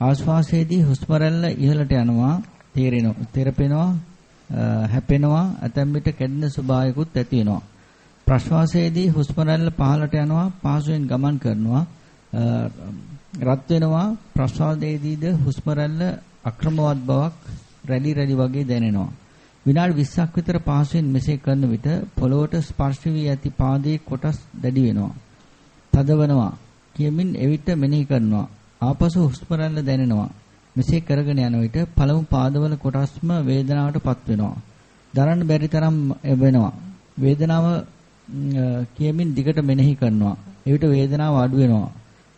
ආශ්වාසයේදී හුස්ම රැල්ල ඉහළට යනවා, තේරෙනවා, තෙරපෙනවා, හැපෙනවා, ඇතැම් විට කැඩෙන ස්වභාවයකුත් ඇති වෙනවා. ප්‍රශ්වාසයේදී හුස්ම රැල්ල පහළට යනවා, පහසුවෙන් ගමන් කරනවා, රත් වෙනවා. ප්‍රශ්වාසයේදීද හුස්ම රැල්ල අක්‍රමවත් බවක් රැලි රැලි වගේ දැනෙනවා. විනාඩි 20ක් විතර පහසුවෙන් මෙසේ කරන විට පොළොවට ස්පර්ශ වී ඇති පාදයේ කොටස් දැඩි වෙනවා. තදවනවා. කියමින් එවිට මෙනෙහි කරනවා. ආපසු හුස්ම රැල්ල දැනෙනවා. මෙසේ කරගෙන යන විට පළමු පාදවල කොටස්ම වේදනාවටපත් වෙනවා. දරන්න බැරි තරම් වෙනවා. වේදනාව කියමින් දිගට මෙනෙහි කරනවා. එවිට වේදනාව අඩු වෙනවා.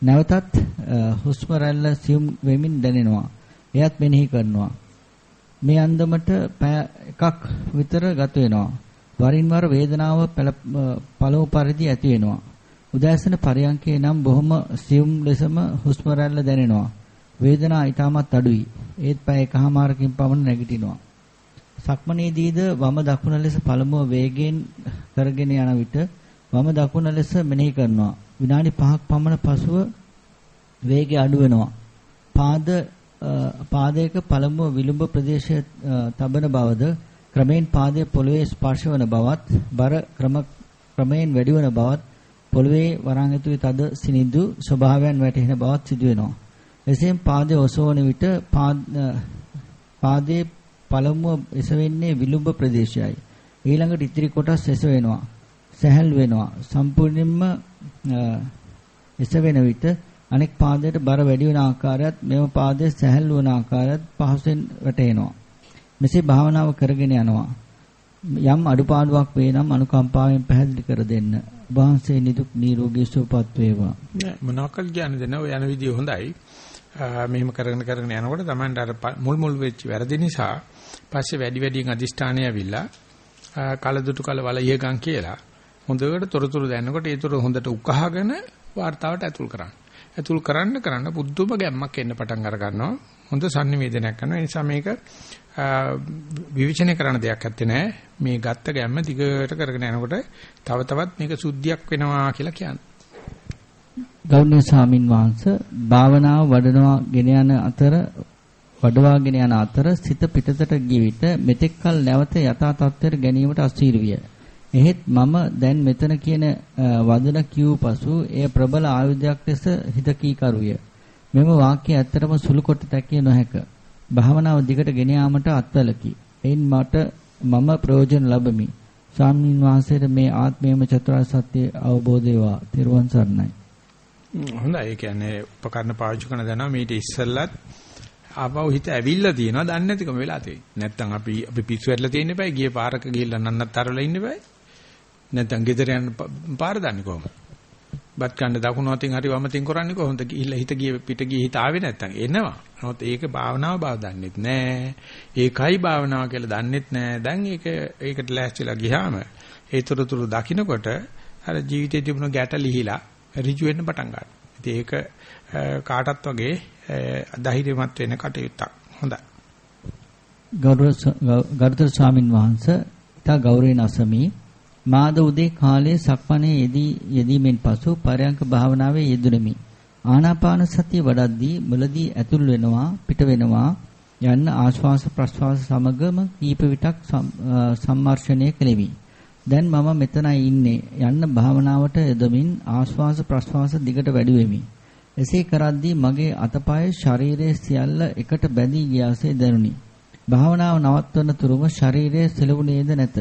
නැවතත් හුස්ම රැල්ල සියුම් වෙමින් දැනෙනවා. එයත් මෙනෙහි කරනවා. මේ අන්දමට පැය එකක් විතර ගත වෙනවා. වරින් වර වේදනාව පළමු පරිදි ඇති වෙනවා. උදෑසන පරයන්කේ නම් බොහොම සියුම් ලෙසම හුස්ම රැල්ල දැනෙනවා. වේදනාව ඊටමත් අඩුයි. ඒත් පැය එකහමාරකින් පමණ නැගිටිනවා. සක්මනේදීද වම දකුණ ලෙස පළමුව වේගයෙන් කරගෙන යන විට වම දකුණ ලෙස මෙනෙහි කරනවා. විනාඩි 5ක් පමණ පසුව වේගය අඩු වෙනවා. පාද පාදයක පළමුව විලුඹ ප්‍රදේශයේ තබන බවද ක්‍රමෙන් පාදයේ පොළවේ ස්පර්ශ වන බවත් බර ක්‍රම ක්‍රමයෙන් වැඩි වන බවත් පොළවේ වරන් ඇතුලේ තද සිනිඳු ස්වභාවයන් වැටහෙන බවත් සිදුවෙනවා. එසේම පාදයේ ඔසවන විට පාදයේ පළමුව එසවෙන්නේ විලුඹ ප්‍රදේශයයි. ඊළඟට ඉතිරි කොටස් එසවෙනවා. සැහැල් වෙනවා. සම්පූර්ණයෙන්ම එසවෙන විට අනෙක් පාදයට බර වැඩි වෙන ආකාරයත් මෙම පාදයේ සැහැල් වන ආකාරයත් පහසෙන් වැටහෙනවා. මෙසේ භාවනාව කරගෙන යනවා. යම් අඩුපාඩුවක් වේ නම් අනුකම්පාවෙන් පැහැදිලි කර දෙන්න. වහන්සේ නිදුක් නිරෝගී සුවපත් වේවා. නෑ මොනවාකල් කියන්නේ දෙන ඔය යන විදිය හොඳයි. මෙහෙම කරගෙන කරගෙන යනකොට Tamanට අර මුල් මුල් වෙච්ච වැරදි නිසා පස්සේ වැඩි වැඩියෙන් අදිෂ්ඨානය ඇවිල්ලා කලදුටු කල වල ඉහගම් කියලා හොඳට තොරතුරු දැනනකොට ඒතර හොඳට උකහාගෙන වார்த்தාවට ඇතුල් කරන්න. ඇතුල් කරන්න කරන්න පුදුම ගැම්මක් එන්න පටන් අර ගන්නවා. හොඳ sannivedanayak කරනවා. ඒ නිසා මේක විවිචනය කරන දෙයක් ඇත්තේ නැහැ. මේ ගත්ත ගැම්ම දිගට කරගෙන යනකොට තව තවත් මේක සුද්ධියක් වෙනවා කියලා කියන්නේ. ගෞරවනීය ස්වාමින් වහන්සේ භාවනාව වඩනවා ගෙන යන අතර වඩවාගෙන යන අතර සිත පිටතට ගිවිත මෙතෙක්කල් නැවත යථා තත්ත්වයට ගැනීමට අසීර විය. එහෙත් මම දැන් මෙතන කියන වදන කියූ පසු එය ප්‍රබල ආයුධයක් ලෙස හිත කීකරුය. මෙම වාක්‍ය ඇත්තටම සුළු කොට තැකිය නොහැක. භාවනාව දිගට ගෙන යාමට අත්වලකි. එයින් මට මම ප්‍රයෝජන ලැබමි. ස්වාමීන් වහන්සේට මේ ආත්මයේම චතුරාර්ය සත්‍ය අවබෝධ වේවා. තෙරුවන් සරණයි. හොඳයි. ඒ කියන්නේ උපකරණ පාවිච්චි කරන දනවා මීට ඉස්සෙල්ලත් ආපහු හිත ඇවිල්ලා තියෙනවා දන්නේ නැතිකම වෙලා තියෙන්නේ. නැත්තම් අපි අපි පිස්සු වැටලා තියෙන්න එපා. ගියේ පාරක ගිහිල්ලා නන්නත්තරලා ඉන්න එපා. නැත්තම් ගෙදර යන පාර දන්නේ කොහොමද? බත් කන්න දකුණු අතින් හරි වම අතින් කරන්නේ කොහොමද? ගිහිල්ලා හිත ගියේ පිට ගියේ හිත ආවේ නැත්තම් එනවා. නමුත් ඒක භාවනාව බව දන්නෙත් නෑ. ඒකයි භාවනාව කියලා දන්නෙත් නෑ. දැන් ඒක ඒකට ලෑස්තිලා ගියාම ඒතරතුරු දකින්නකොට අර ජීවිතේ තිබුණ ගැට ලිහිලා ඍජු වෙන්න පටන් ගන්නවා. ඉතින් ඒක කාටත් වගේ ධෛර්යමත් වෙන්න කටයුත්තක්. හොඳයි. ගෞරව ස්වාමින් වහන්සේ තා ගෞරවයෙන් අසමි මාද උදේ කාලයේ සක්මණේ යෙදී යෙදීමෙන් පසු පරයන්ක භාවනාවේ යෙදුණෙමි. ආනාපාන සතිය වඩද්දී මුලදී ඇතුල් වෙනවා පිට වෙනවා යන්න ආශ්වාස ප්‍රශ්වාස සමගම කීප විටක් සම්මර්ෂණය කෙලිමි. දැන් මම මෙතනයි ඉන්නේ යන්න භාවනාවට යෙදමින් ආශ්වාස ප්‍රශ්වාස දිගට වැඩි වෙමි. එසේ කරද්දී මගේ අතපය ශරීරයේ සියල්ල එකට බැඳී ගියාසේ දැනුනි. භාවනාව නවත්වන තුරුම ශරීරයේ සෙලවුනේද නැත.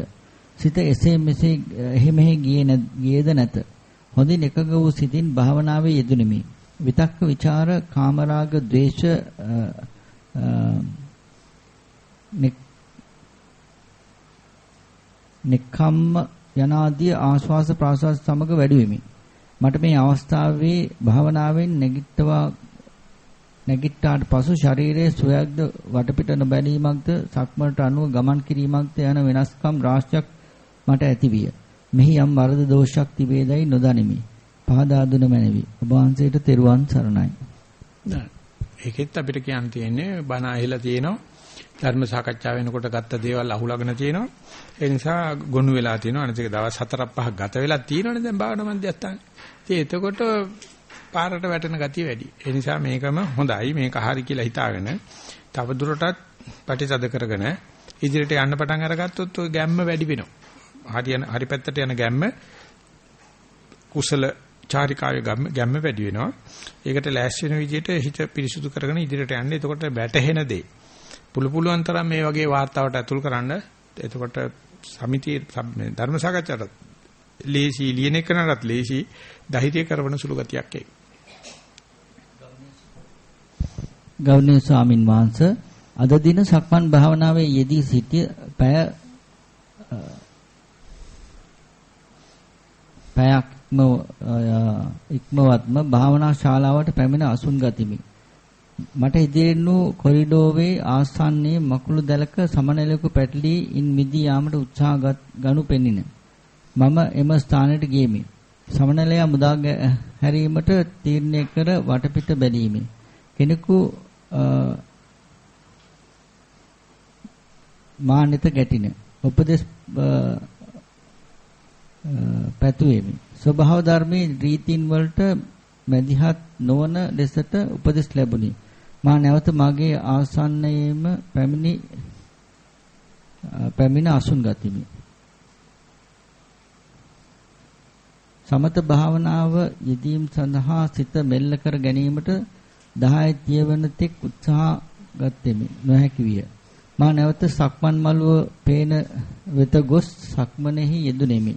සිත එසේ මෙසේ එහෙ මෙහෙ ගියේ ගියේද නැත. හොඳින් එකග වූ සිතින් භාවනාවේ යෙදුණෙමි. විතක්ක ਵਿਚාර කාමරාග ද්වේෂ නික්කම්ම යනාදී ආශ්වාස ප්‍රාශ්වාස සමග වැඩි වෙමි. මට මේ අවස්ථාවේ භාවනාවෙන් නැගිට්ටවා නැගිට්ටාට පසු ශරීරයේ සුවයක්ද වටපිට නොබැලීමක්ද සක්මනට අනුව ගමන් කිරීමක්ද යන වෙනස්කම් රාශියක් මට ඇතිවිය. මෙහි යම් වරද දෝෂයක් තිබේදයි නොදනිමි. පහදා දුන මැනවි. ඔබ වහන්සේට තෙරුවන් සරණයි. ඒකෙත් අපිට කියන්න තියෙන්නේ බණ ඇහිලා තියෙනවා. ධර්ම සාකච්ඡා වෙනකොට ගත්ත දේවල් අහුලගෙන තියෙනවා. ඒ නිසා ගොනු වෙලා තියෙනවා. අනිත් එක දවස් 4ක් 5ක් ගත වෙලා තියෙනවනේ දැන් භාවනා මධ්‍යස්ථානේ. ඉතින් එතකොට පාරට වැටෙන ගතිය වැඩි. ඒ නිසා මේකම හොඳයි. මේක හරි කියලා හිතාගෙන තව දුරටත් ප්‍රතිසද කරගෙන ඉදිරියට යන්න පටන් අරගත්තොත් ওই ගැම්ම වැඩි වෙනවා. හරියන හරි පැත්තට යන ගැම්ම කුසල චාරිකාවේ ගැම්ම වැඩි වෙනවා. ඒකට ලෑස්ති වෙන විදිහට හිත පිරිසුදු කරගෙන ඉදිරියට යන්න. එතකොට වැටහෙන දේ පුළු පුළුවන් තරම් මේ වගේ වාර්තාවට ඇතුල් කරන්න. එතකොට සමිතිය ධර්ම සාකච්ඡාවට ලේසි ලියන එකනටත් ලේසි ධෛර්ය කරවන සුළු ගතියක් ඒක. ගෞරවනීය ස්වාමින් වහන්සේ අද දින සක්මන් භාවනාවේ යෙදී සිටිය පැය පැයක් ඉක්මවත්ම භාවනා ශාලාවට පැමිණ අසුන් ගතිමි. මට ඉදිරියෙන් වූ කොරිඩෝවේ ආස්ථානයේ මකුළු දැලක සමනලයක පැටලී ඉන් මිදී යාමට උත්සාහ ගනු පෙනින. මම එම ස්ථානයට ගියෙමි. සමනලයා මුදා හැරීමට තීරණය කර වටපිට බැලීමේ කෙනෙකු මානිත ගැටින උපදේශ පැතුවේමි. ස්වභාව ධර්මයේ රීතීන් වලට මැදිහත් නොවන ලෙසට උපදෙස් ලැබුණි. මා නැවත මගේ ආසන්නයේම පැමිණි පැමිණ අසුන් ගතිමි. සමත භාවනාව යෙදීම සඳහා සිත මෙල්ල කර ගැනීමට 10 තියවන තෙක් උත්සාහ ගත්ෙමි. නොහැකි විය. මා නැවත සක්මන් මළුව පේන වෙත ගොස් සක්මනේහි යෙදුණෙමි.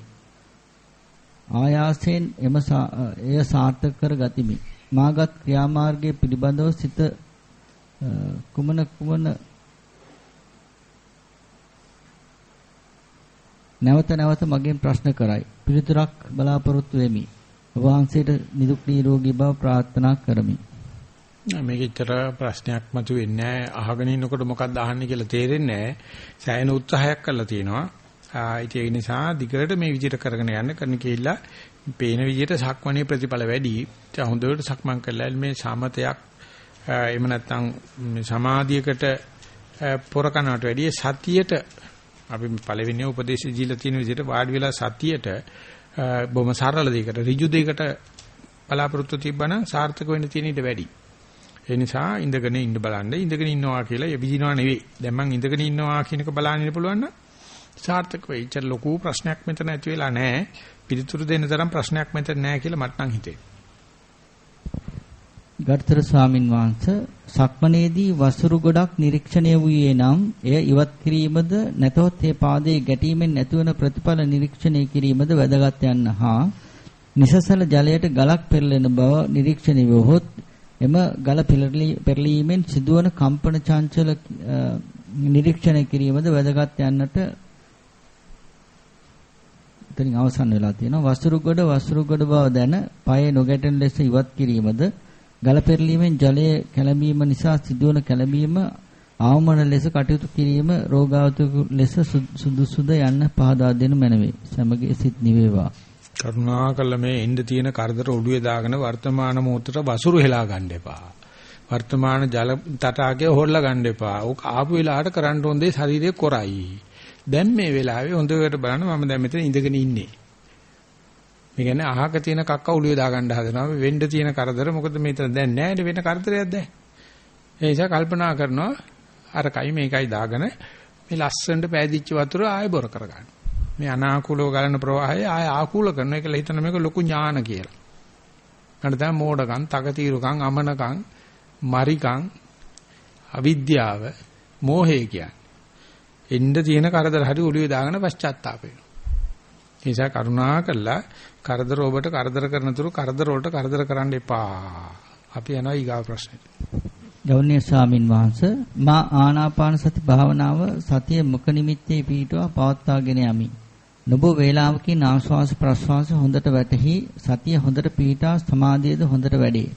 ආයාසයෙන් එම එය සාර්ථක කර ගතිමි. මාගත් ක්‍රියාමාර්ගයේ පිළිබඳව සිත කුමන කුමන නැවත නැවත මගෙන් ප්‍රශ්න කරයි. පිළිතුරක් බලාපොරොත්තු වෙමි. ඔබ වහන්සේට නිදුක් නිරෝගී බව ප්‍රාර්ථනා කරමි. මේකෙච්චර ප්‍රශ්නයක් මතුවෙන්නේ නැහැ. අහගෙන ඉන්නකොට මොකක්ද අහන්නේ කියලා තේරෙන්නේ නැහැ. සෑහෙන උත්සාහයක් කරලා තියෙනවා. ඒ නිසා දිගට මේ විදිහට කරගෙන යන්න කරන කියලා පේන විදිහට සක්මණේ ප්‍රතිඵල වැඩි. ඒ හොඳට සක්මන් කළා මේ සමතයක් එහෙම නැත්නම් සමාධියකට පොර කනවට වැඩිය සතියට අපි පළවෙනි උපදේශ දීලා තියෙන විදිහට වාඩි වෙලා සතියට බොහොම සරල දෙයකට ඍජු දෙයකට බලාපොරොත්තු තිබ්බනම් සාර්ථක වෙන්න තියෙන ඉඩ වැඩි. ඒ නිසා ඉඳගෙන ඉන්න බලන්න ඉඳගෙන ඉන්නවා කියලා එවිදිනවා නෙවෙයි. දැන් මං ඉඳගෙන ඉන්නවා කියන එක බලන්න ඉන්න පුළුවන් නම් සාර්ථක වෙයි. ඒතර ලොකු ප්‍රශ්නයක් මෙතන ඇති වෙලා නැහැ. පිළිතුරු දෙන්න තරම් ප්‍රශ්නයක් මෙතන නැහැ කියලා මට නම් හිතේ. ගර්ථර ස්වාමින් වහන්සේ සක්මනේදී වසුරු ගොඩක් නිරීක්ෂණය වූයේ නම් එය ඉවත් කිරීමද නැතොත් ඒ පාදයේ ගැටීමෙන් නැතිවන ප්‍රතිඵල නිරීක්ෂණය කිරීමද වැදගත් යන්න හා නිසසල ජලයට ගලක් පෙරලෙන බව නිරීක්ෂණය වුවහොත් එම ගල පෙරලීමෙන් සිදුවන කම්පන චංචල නිරීක්ෂණය කිරීමද වැදගත් යන්නට එතනින් අවසන් වෙලා තියෙනවා වස්තුරු ගොඩ වස්තුරු ගොඩ බව දැන පයේ නොගැටෙන ලෙස ඉවත් කිරීමද ගල පෙරලීමෙන් ජලය කැළඹීම නිසා සිදුවන කැළඹීම ආවමන ලෙස කටයුතු කිරීම රෝගාවතුක ලෙස සුදුසුද යන්න පහදා දෙනු මැනවේ. සමගිය සිත් නිවේවා. කරුණාකර මේ එන්න තියෙන කරදර ඔළුවේ දාගෙන වර්තමාන මොහොතට වසුරු හෙලා ගන්න එපා. වර්තමාන ජල තටාකය හොල්ලා ගන්න එපා. ඕක ආපු වෙලාවට කරන්න හොඳේ ශරීරය කොරයි. දැන් මේ වෙලාවේ හොඳට බලන්න මම දැන් මෙතන ඉඳගෙන ඉන්නේ. මේ කියන්නේ අහක තියෙන කක්ක ඔළුවේ දාගන්න හදනවා. වෙන්න තියෙන කරදර මොකද මෙතන දැන් නැහැ වෙන කරදරයක් දැන්. ඒ නිසා කල්පනා කරනවා අරකයි මේකයි දාගෙන මේ ලස්සනට පෑදිච්ච වතුර ආයෙ බොර කරගන්න. මේ අනාකූලව ගලන ප්‍රවාහය ආය ආකූල කරන එක හිතන මේක ලොකු ඥාන කියලා. ගන්න තමයි මෝඩකම්, තකතිරුකම්, අමනකම්, මරිකම්, අවිද්‍යාව, මෝහය කියන්නේ. එන්න තියෙන කරදර හරි ඔළුවේ දාගෙන පශ්චාත්තාප වෙනවා. ඒ නිසා කරුණා කළා කරදර ඔබට කරදර කරන තුරු කරදර වලට කරදර කරන්න එපා. අපි යනවා ඊගාව ප්‍රශ්නෙට. ගෞරවනීය ස්වාමින් වහන්සේ මා ආනාපාන සති භාවනාව සතිය මුඛ නිමිත්තේ පිහිටුවා පවත්වාගෙන යමි. නොබෝ වේලාවකින් ආශ්වාස ප්‍රශ්වාස හොඳට වැටහි සතිය හොඳට පීඨා සමාධියද හොඳට වැඩේ.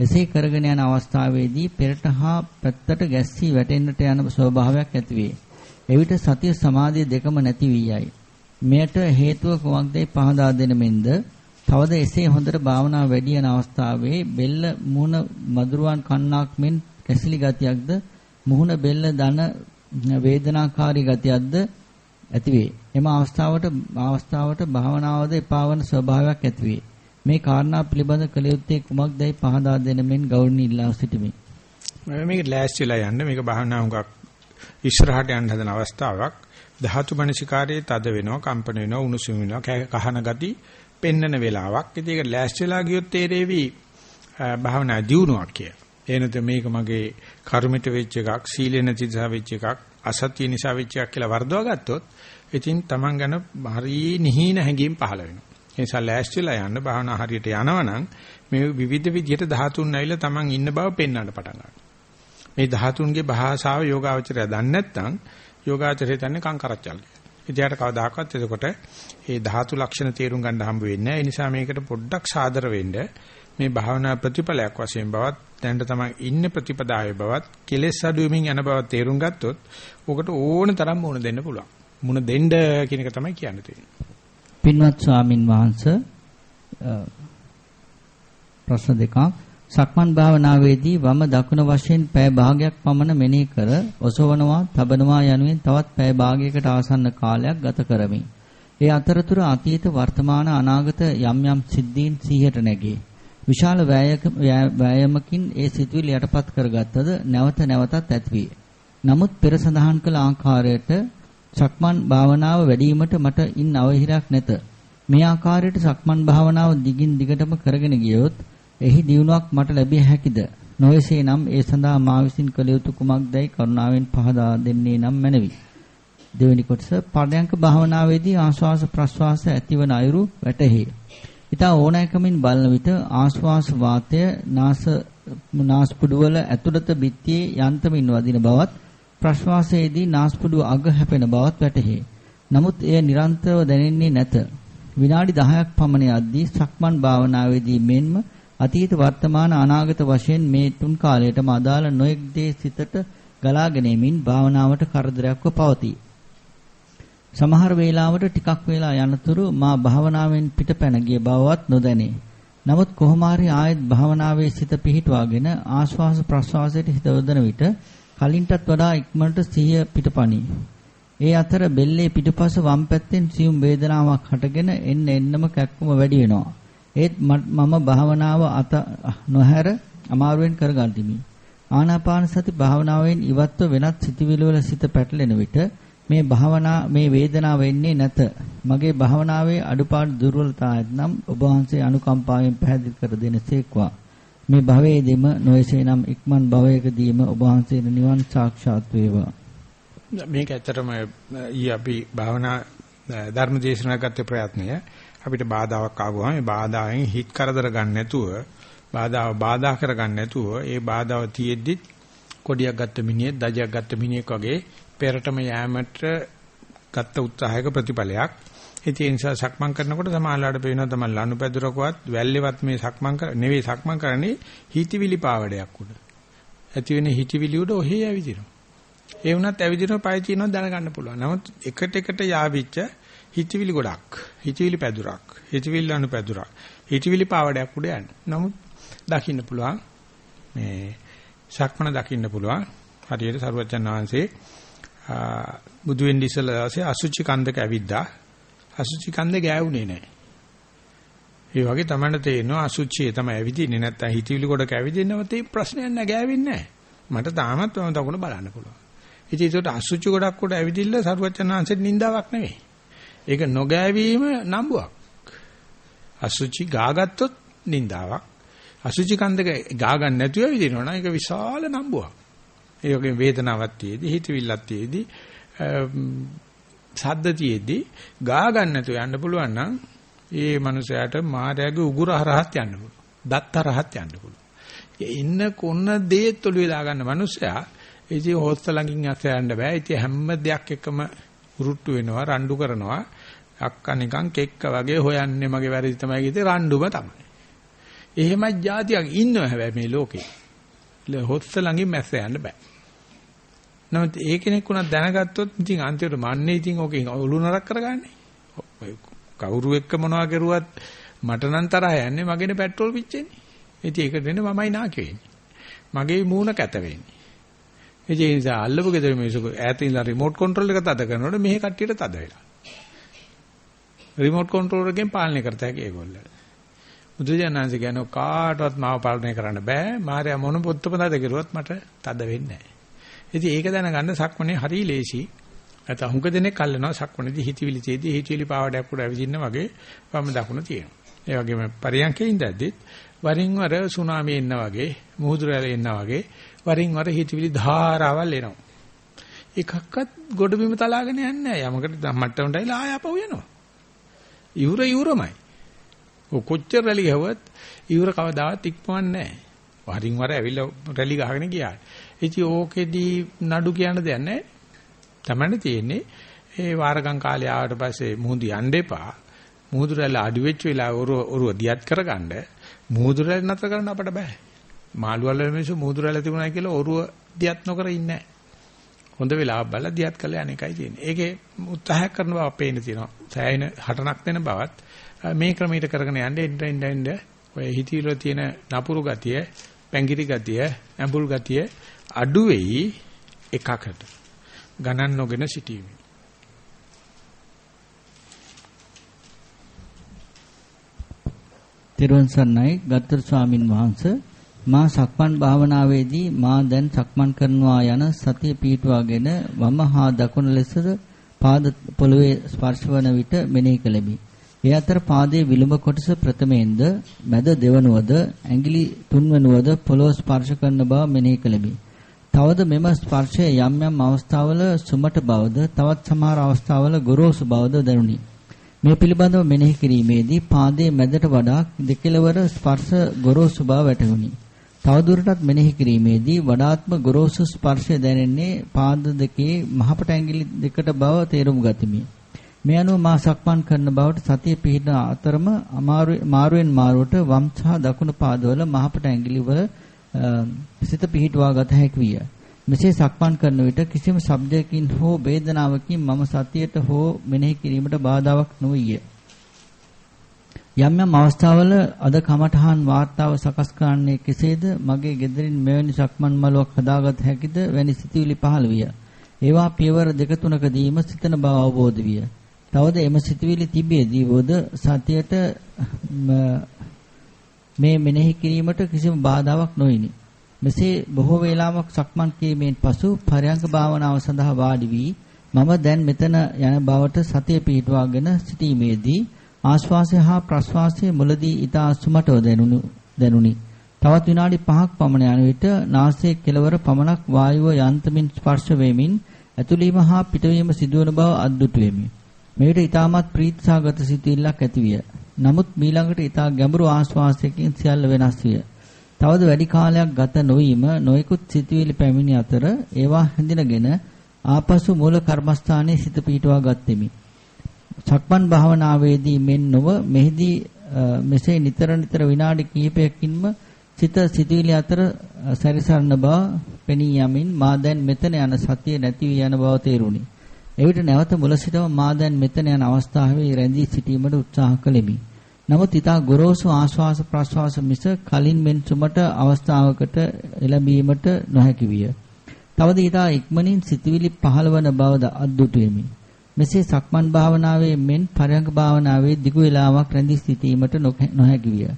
එසේ කරගෙන යන අවස්ථාවේදී පෙරට හා පැත්තට ගැස්සී වැටෙන්නට යන ස්වභාවයක් ඇතිවේ. එවිට සතිය සමාධිය දෙකම නැති වී යයි. මෙයට හේතුව කුමක්දයි පහදා දෙන මෙන්ද තවද එසේ හොඳට භාවනාව වැඩි යන අවස්ථාවේ බෙල්ල මුහුණ මදුරුවන් කන්නක් මෙන් කැසිලි ගතියක්ද මුහුණ බෙල්ල දන වේදනාකාරී ගතියක්ද ඇතිවේ. එම අවස්ථාවට අවස්ථාවට භාවනාවද එපා වන ස්වභාවයක් ඇතිවේ. මේ කාරණා පිළිබඳ කළ යුත්තේ කුමක්දයි පහදා දෙන මෙන් ගෞරවණීය ඉල්ලා සිටිමි. මේක ලෑස්තිලා යන්න මේක භාවනා හුඟක් ඉස්සරහට යන්න හදන අවස්ථාවක්. ධාතු මනසිකාරයේ තද වෙනවා, කම්පන වෙනවා, උණුසුම් වෙනවා, කහන ගති පෙන්නන වෙලාවක්. ඉතින් ඒක ලෑස්තිලා ගියොත් තේරෙවි භාවනා දියුණුවක් කියලා. එනත මේක මගේ කර්මිත වෙච්ච එකක්, සීලෙ නැති නිසා වෙච්ච එකක්, අසත්‍ය නිසා වෙච්ච එකක් කියලා වර්ධව ගත්තොත් ඉතින් Taman ගැන හරි නිහීන හැඟීම් පහළ වෙනවා. ඒ නිසා ලෑස්තිලා යන්න භාවනා හරියට යනවනම් මේ විවිධ විදිහට ධාතුන් ඇවිල්ලා Taman ඉන්න බව පෙන්වන්න පටන් ගන්නවා. මේ ධාතුන්ගේ භාෂාව යෝගාවචරය දන්නේ නැත්නම් යෝගාචරය තන්නේ කංකරච්චල්. ඉතියාට කවදාකවත් එතකොට මේ ධාතු ලක්ෂණ තේරුම් ගන්න හම්බ වෙන්නේ නැහැ. ඒ නිසා මේකට පොඩ්ඩක් සාදර වෙන්න මේ භාවනා ප්‍රතිඵලයක් වශයෙන් බවත් දැනට තමයි ඉන්නේ ප්‍රතිපදාවේ බවත් කෙලෙස් අඩුවමින් යන බව තේරුම් ගත්තොත් ඔකට ඕන තරම් මොන දෙන්න පුළුවන්. මුණ දෙන්න කියන එක තමයි කියන්න තියෙන්නේ. පින්වත් ස්වාමින් වහන්සේ ප්‍රශ්න දෙකක් සක්මන් භාවනාවේදී වම දකුණ වශයෙන් පෑ භාගයක් පමණ මෙනෙහි කර ඔසවනවා, තබනවා යනුවෙන් තවත් පෑ භාගයකට ආසන්න කාලයක් ගත කරමි. ඒ අතරතුර අතීත වර්තමාන අනාගත යම් යම් සිද්ධීන් සිහියට නැගේ. විශාල වෑයමකින් ඒ සිතුවිලි යටපත් කරගත්තද නැවත නැවතත් ඇතිවේ. නමුත් පෙර සඳහන් කළ ආකාරයට සක්මන් භාවනාව වැඩිවීමට මට ඉන් අවහිරයක් නැත. මේ ආකාරයට සක්මන් භාවනාව දිගින් දිගටම කරගෙන ගියොත් එහි දියුණුවක් මට ලැබිය හැකිද? නොයසේ නම් ඒ සඳහා මා විසින් කළ යුතු කුමක්දයි කරුණාවෙන් පහදා දෙන්නේ නම් මැනවි. දෙවෙනි කොටස පරයන්ක භාවනාවේදී ආශ්වාස ප්‍රශ්වාස ඇතිවන අයුරු වැටහි. ඊට ඕනෑකමින් බලන විට ආශ්වාස වාතය නාස නාස්පුඩු වල ඇතුළත බිත්තියේ යන්තමින් වදින බවත් ප්‍රශ්වාසයේදී නාස්පුඩුව අග හැපෙන බවත් වැටහි. නමුත් එය නිරන්තරව දැනෙන්නේ නැත. විනාඩි 10ක් පමණ යද්දී සක්මන් භාවනාවේදී මෙන්ම අතීත වර්තමාන අනාගත වශයෙන් මේ තුන් කාලයටම අදාළ නොඑක් දේ සිතට ගලා ගැනීමෙන් භාවනාවට කරදරයක්ව පවතී. සමහර වේලාවට ටිකක් වේලා යනතුරු මා භාවනාවෙන් පිටපැන ගිය බවවත් නොදැනේ. නමුත් කොහොම හරි ආයෙත් භාවනාවේ සිත පිහිටුවාගෙන ආශ්වාස ප්‍රශ්වාසයට හිත යොදන විට කලින්ටත් වඩා ඉක්මනට සිහිය පිටපණි. ඒ අතර බෙල්ලේ පිටුපස වම් පැත්තෙන් සියුම් වේදනාවක් හටගෙන එන්න එන්නම කැක්කුම වැඩි වෙනවා. ඒත් මම භාවනාව අත නොහැර අමාරුවෙන් කරගන්තිමි. ආනාපාන සති භාවනාවෙන් ඉවත්ව වෙනත් සිතිවිලි වල සිත පැටලෙන විට මේ භාවනා මේ වේදනාව එන්නේ නැත. මගේ භාවනාවේ අඩුපාඩු දුර්වලතා ඇතනම් ඔබ වහන්සේ අනුකම්පාවෙන් පැහැදිලි කර දෙනසේක්වා. මේ භවයේදීම නොයසේනම් ඉක්මන් භවයකදීම ඔබ වහන්සේට නිවන් සාක්ෂාත් වේවා. මේක ඇත්තටම ඊ අපි භාවනා ධර්ම දේශනා ගත ප්‍රයත්නය අපිට බාධාවක් ආවම මේ බාධාවෙන් හිත කරදර ගන්න නැතුව බාධාව බාධා කර ගන්න නැතුව ඒ බාධාව තියෙද්දි කොඩියක් ගත්ත මිනිහෙක් දජයක් ගත්ත මිනිහෙක් වගේ පෙරටම යෑමට ගත්ත උත්සාහයක ප්‍රතිඵලයක්. ඉතින් ඒ නිසා සක්මන් කරනකොට සමාහලට පේනවා තමයි ලනුපැදුරකවත් වැල්ලේවත් මේ සක්මන් කර නෙවෙයි සක්මන් කරන්නේ හිතවිලි පාවඩයක් උඩ. ඇති වෙන හිතවිලි උඩ ඔහේ ඇවිදිනවා. ඒ වුණත් ඇවිදිනවා පය තියනවා දැනගන්න පුළුවන්. නමුත් එකට එකට යාවිච්ච හිතවිලි ගොඩක්. හිතවිලි පැදුරක්. හිතවිලි ලනුපැදුරක්. හිතවිලි පාවඩයක් උඩ යන්නේ. නමුත් දකින්න පුළුවන් මේ සක්මන දකින්න පුළුවන්. හරියට සරුවචන් වහන්සේ බුදු වෙන්න ඉස්සලා දවසේ අසුචි කන්දක ඇවිද්දා. අසුචි කන්දේ ගෑවුනේ නැහැ. ඒ වගේ තමයි තේරෙනවා අසුචියේ තමයි ඇවිදින්නේ නැත්තම් හිතවිලි ගොඩක ඇවිදින්නවත් ඒ ප්‍රශ්නයක් නෑ ගෑවෙන්නේ නැහැ. මට තාමත් මම තකුණ බලන්න පුළුවන්. ඉතින් ඒකට අසුචි ගොඩක් උඩ ඇවිදින්න සරුවචනාංශෙත් නින්දාවක් නෙවෙයි. ඒක නොගෑවීම නම්බුවක්. අසුචි ගාගත්තොත් නින්දාවක්. අසුචි කන්දක ගා ගන්න නැතුව ඇවිදිනවා නම් ඒක විශාල නම්බුවක්. ඒ වගේ වේදනාවක් තියේදී හිතවිල්ලක් තියේදී සද්ද තියේදී ගා ගන්න නැතුව යන්න පුළුවන් නම් ඒ මනුස්සයාට මායාවේ උගුර හරහත් යන්න පුළුවන්. දත් හරහත් යන්න පුළුවන්. ඉන්න කොන්න දේත් ඔළුවේ දාගන්න මනුස්සයා ඉතින් හොස්ත ළඟින් ඇස්ස යන්න බෑ. ඉතින් හැම දෙයක් එකම උරුට්ටු වෙනවා, රණ්ඩු කරනවා. අක්කා නිකන් කෙක්ක වගේ හොයන්නේ මගේ වැරදි තමයි කිව්වේ රණ්ඩුම තමයි. එහෙමයි જાතියක් ඉන්නව හැබැයි මේ ලෝකේ. හොස්ස ළඟින් මැස්ස යන්න බෑ. නමුත් ඒ කෙනෙක් උනත් දැනගත්තොත් ඉතින් අන්තිමට මන්නේ ඉතින් ඕකෙන් ඔලු නරක් කරගන්නේ. කවුරු එක්ක මොනවා කරුවත් මට නම් තරහ යන්නේ මගේනේ පෙට්‍රල් පිච්චෙන්නේ. ඉතින් ඒකට වෙන්නේ මමයි නාකි වෙන්නේ. මගේ මූණ කැත වෙන්නේ. ඒ නිසා අල්ලපු ගෙදර මිනිස්සු ඈත ඉඳලා රිමෝට් කන්ට්‍රෝල් එක තද කරනකොට මෙහි කට්ටියට තද වෙලා. රිමෝට් කන්ට්‍රෝල් එකෙන් පාලනය කරත හැකි ඒගොල්ලෝ. බුදුජානනාංශ කියන්නේ කාටවත් මාව පාලනය කරන්න බෑ. මාර්යා මොන පොත්තම තද කරුවත් මට තද වෙන්නේ නැහැ. ඉතින් ඒක දැනගන්න සක්මනේ හරි ලේසි. නැත්නම් හුඟ දෙනෙක් අල්ලනවා සක්මනේදී හිතවිලි තියදී හිතවිලි පාවඩයක් උඩ ඇවිදින්න වගේ වම් දකුණ තියෙනවා. ඒ වගේම පරියන්කේ ඉඳද්දිත් වරින් වර සුනාමි එන්න වගේ මුහුදු රැළ එන්න වගේ වරින් වර හිතවිලි ධාරාවල් එනවා. එකක්වත් ගොඩ බිම තලාගෙන යන්නේ නැහැ. යමකට මට්ටමට ඇවිල්ලා ආය ආපහු යනවා. ඉවුර ඉවුරමයි. ඔය කොච්චර රැලි ගහුවත් ඉවුර කවදාවත් ඉක්මවන්නේ නැහැ. වරින් වර ඇවිල්ලා රැලි ගහගෙන ගියා. ඉතින් ඕකෙදී නඩු කියන්න දෙයක් නැහැ. තමන්න තියෙන්නේ ඒ වාරගම් කාලේ ආවට පස්සේ මුහුදු යන්න එපා. මුහුදු රැළ අඩු වෙච්ච වෙලාව ඔරුව ඔරුව දියත් කරගන්න මුහුදු රැළ නතර කරන්න අපට බෑ. මාළු වල මිනිස්සු මුහුදු රැළ තිබුණා කියලා ඔරුව දියත් නොකර ඉන්නේ හොඳ වෙලාවක් බලලා දියත් කළා යන එකයි තියෙන්නේ. ඒකේ උත්සාහයක් කරන බව පේන්න තියෙනවා. සෑයින හටනක් දෙන බවත් මේ ක්‍රමයට කරගෙන යන්න එන්න එන්න එන්න ඔය හිතීවල තියෙන නපුරු ගතිය, පැංගිරි ගතිය, ඇඹුල් ගතිය අඩු වෙයි එකකට. ගණන් නොගෙන සිටීමේ. තෙරුවන් සරණයි ගත්තර ස්වාමින් වහන්සේ මා සක්මන් භාවනාවේදී මා දැන් සක්මන් කරනවා යන සතිය පිටුවාගෙන වම හා දකුණ ලෙස පාද පොළවේ ස්පර්ශවන විට මෙනෙහි කළෙමි. ඒ අතර පාදයේ විලුඹ කොටස ප්‍රථමයෙන්ද මැද දෙවනුවද ඇඟිලි තුන්වනුවද පොළොව ස්පර්ශ කරන බව මෙනෙහි කළෙමි. තවද මෙම ස්පර්ශය යම් යම් අවස්ථාවල සුමට බවද තවත් සමහර අවස්ථාවල ගොරෝසු බවද දැනුනි. මේ පිළිබඳව මෙනෙහි කිරීමේදී පාදයේ මැදට වඩා දෙකලවර ස්පර්ශ ගොරෝසු බව වැටහුණි. තවදුරටත් මෙනෙහි කිරීමේදී වඩාත්ම ගොරෝසු ස්පර්ශය දැනෙන්නේ පාද දෙකේ මහපට ඇඟිලි දෙකට බව තේරුම් ගතිමි. මේ අනුව මා සක්මන් කරන බවට සතිය පිහිටන අතරම මාරුවෙන් මාරුවට වම් සහ දකුණු පාදවල මහපට ඇඟිලි වල සිත පිහිටුවා ගත හැකි විය. මෙසේ සක්මන් කරන විට කිසිම ශබ්දයකින් හෝ වේදනාවකින් මම සතියට හෝ මෙනෙහි කිරීමට බාධාවක් නොවිය. යම් යම් අවස්ථාවල අද කමඨහන් වාර්තාව සකස් කරන්නේ කෙසේද මගේ ගෙදරින් මෙවැනි සක්මන් මළුවක් හදාගත හැකිද වැනි සිතුවිලි පහළ විය. ඒවා පියවර දෙක තුනකදීම සිතන බව අවබෝධ විය. තවද එම සිතුවිලි තිබියදී වොද සතියට මේ මෙනෙහි කිරීමට කිසිම බාධාවක් නොයිනි. මෙසේ බොහෝ වේලාවක් සක්මන් කිරීමෙන් පසු පරයන්ක භාවනාව සඳහා වාඩි වී මම දැන් මෙතන යන බවට සතිය පිහිටුවාගෙන සිටීමේදී ආශ්වාසය හා ප්‍රශ්වාසය මුලදී ඊතා සුමටව දැනුනු දැනුනි. තවත් විනාඩි 5ක් පමණ යන විට නාසයේ කෙළවර පමණක් වායුව යන්තමින් ස්පර්ශ වෙමින් ඇතුළීම හා පිටවීම සිදුවන බව අද්දුටු වෙමි. මෙවිට ඊටමත් ප්‍රීතිසහගත සිතුවිල්ලක් ඇතිවිය. නමුත් මීළඟට ඊට ගැඹුරු ආශ්වාසයකින් සියල්ල වෙනස් විය. තවද වැඩි කාලයක් ගත නොවීම නොයෙකුත් සිතුවිලි පැමිණි අතර ඒවා හැඳිනගෙන ආපසු මූල කර්මස්ථානයේ සිත පිහිටුවා ගත්ෙමි. සක්මන් භාවනාවේදී මෙන් නොව මෙහිදී මෙසේ නිතර නිතර විනාඩි කිහිපයකින්ම සිත සිතුවිලි අතර සැරිසරන බව පෙනී යමින් මා දැන් මෙතන යන සතිය නැති වී යන බව තේරුණි. එවිට නැවත මුල සිටම මා දැන් මෙතන යන අවස්ථාවේ රැඳී සිටීමට උත්සාහ කළෙමි. නමුත් ඊට ගොරෝසු ආශ්වාස ප්‍රශ්වාස මිස කලින් මෙන් සුමට අවස්ථාවකට එළඹීමට නොහැකි විය. තවද ඊට ඉක්මනින් සිතවිලි පහළවන බවද අද්දුටුවෙමි. මෙසේ සක්මන් භාවනාවේ මෙන් පරයන්ක භාවනාවේ දිගු වේලාවක් රැඳී සිටීමට නොහැකි විය.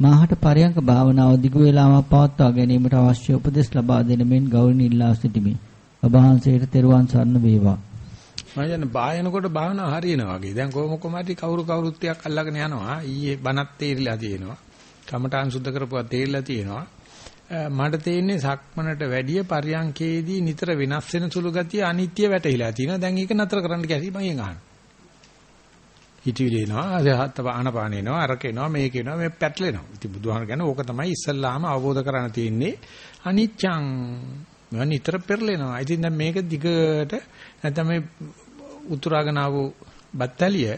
මාහට පරයන්ක භාවනාව දිගු වේලාවක් පවත්වා ගැනීමට අවශ්‍ය උපදෙස් ලබා දෙන මෙන් ගෞරවණීය ඉල්ලා සිටිමි. ඔබ වහන්සේට තෙරුවන් සරණ වේවා. මම කියන්නේ බායනකොට භාවනාව හරියනවා වගේ. දැන් කොහොම කොහමද කවුරු කවුරුත් ටිකක් අල්ලගෙන යනවා. ඊයේ බණත් තේරිලා තියෙනවා. කමඨාන් සුද්ධ කරපුවා තේරිලා තියෙනවා. මට තේන්නේ සක්මනට වැඩිය පරියන්කේදී නිතර වෙනස් වෙන සුළු ගතිය අනිත්‍ය වැටහිලා තියෙනවා. දැන් ඒක නතර කරන්න කැසි මම අහනවා. හිතවිලි එනවා, අදහත් ආනපාන එනවා, අරක එනවා, මේක එනවා, මේ පැටලෙනවා. ඉතින් බුදුහාම කියන්නේ ඕක තමයි ඉස්සල්ලාම අවබෝධ කරගන්න තියෙන්නේ. අනිච්ඡං මම නිතර පෙරලෙනවා. ඉතින් දැන් මේක දිගට නැත්නම් මේ උතුරාගෙන ආව බත්තලිය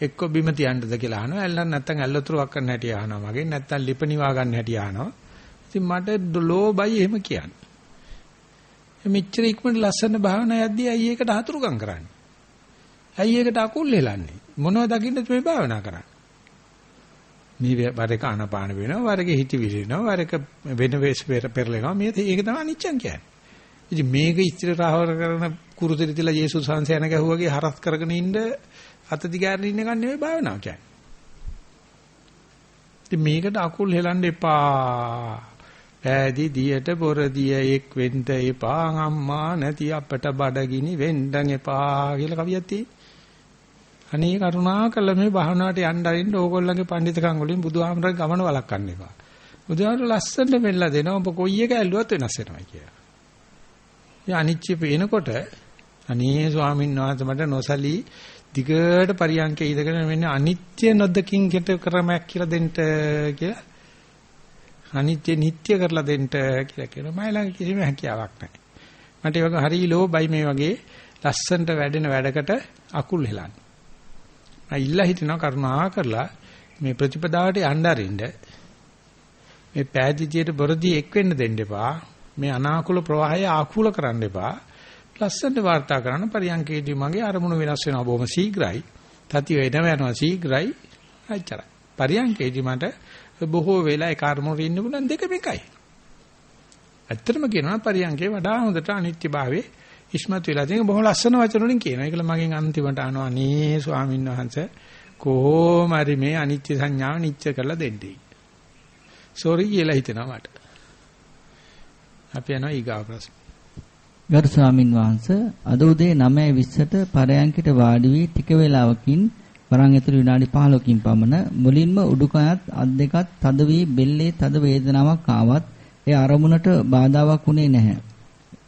එක්ක බිම තියන්නද කියලා අහනවා. ඇල්ලන් නැත්නම් ඇල්ලතුරක් කරන්න හැටි අහනවා මගෙන්. නැත්නම් ලිපනිවා ගන්න හැටි අහනවා. ඉතින් මට ලෝබයි එහෙම කියන්නේ. මෙච්චර ඉක්මනට ලස්සන භාවනා යද්දී ඇයි ඒකට හතුරුකම් කරන්නේ? ඇයි ඒකට අකුල් හෙලන්නේ? මොනවද දකින්නද මේ භාවනා කරන්නේ? මේ වර එක ආනපාන වෙනවා, වර එක හිතවිලි වෙනවා, වර එක වෙන වෙස් පෙරලෙනවා. මේ ඒක තමයි අනිච්චන් කියන්නේ. ඉතින් මේක ඉස්තර රාහවර කරන කුරුතෙලි තියලා යේසුස් වහන්සේ යන ගැහුවාගේ හරස් කරගෙන ඉන්න අත දිගාරගෙන ඉන්න එක නෙවෙයි භාවනාව කියන්නේ. ඉතින් මේකට අකුල් හෙලන්න එපා. ඈදි දියට බොරදිය එක් වෙන්න එපා අම්මා නැති අපට බඩගිනි වෙන්න එපා කියලා කවියක් තියෙනවා. අනේ කරුණාකරලා මේ භාවනාවට යන්න අරින්න ඕගොල්ලන්ගේ පඬිතුකම් වලින් බුදුහාමරගේ ගමන වළක්වන්න එපා. බුදුහාමර ලස්සනට මෙල්ලා දෙනවා ඔබ කොයි එක ඇල්ලුවත් වෙනස් වෙනවා කියලා. ඉතින් අනිච්චය පේනකොට අනේ ස්වාමීන් වහන්සේ මට නොසලී දිගට පරියන්කේ ඉඳගෙන මෙන්න අනිත්‍ය නොදකින් ගෙට ක්‍රමයක් කියලා දෙන්න කියලා අනිත්‍ය නිට්ටය කරලා දෙන්න කියලා කියනවා. මම ළඟ කිසිම හැකියාවක් නැහැ. මට ඒ වගේ හරි ලෝබයි මේ වගේ ලස්සන්ට වැඩෙන වැඩකට අකුල් හෙලන්න. මම ඉල්ලා හිටිනවා කරුණා කරලා මේ ප්‍රතිපදාවට යන්න අරින්න මේ පෑදීතියට බොරදී එක් වෙන්න දෙන්න එපා. මේ අනාකූල ප්‍රවාහය ආකූල කරන්න එපා. ලස්සනට වාර්තා කරන්න පරියන්කේදී මගේ අරමුණු වෙනස් වෙනවා බොහොම ශීඝ්‍රයි. තති වෙනව යනවා ශීඝ්‍රයි. අච්චරයි. පරියන්කේදී මට බොහෝ වෙලා ඒ කර්මවල ඉන්න පුළුවන් දෙකම එකයි. ඇත්තටම කියනවා පරියන්කේ වඩා හොඳට අනිත්‍යභාවයේ ඉස්මතු වෙලා තියෙන බොහොම ලස්සන වචන වලින් කියනවා. ඒකල මගෙන් අන්තිමට අහනවා අනේ ස්වාමීන් වහන්සේ කොහොම හරි මේ අනිත්‍ය සංඥාව නිච්ච කරලා දෙන්නේ. සෝරි කියලා හිතෙනවා මට. අපි යනවා ඊගාව ප්‍රශ්න. ගරු ස්වාමින් වහන්සේ අද උදේ 9:20ට පරයන්කිට වාඩි වී ටික වේලාවකින් වරන් ඇතුළු විනාඩි 15කින් පමණ මුලින්ම උඩුකයත් අත් දෙකත් තද වී බෙල්ලේ තද වේදනාවක් ආවත් ඒ අරමුණට බාධාවක් වුණේ නැහැ.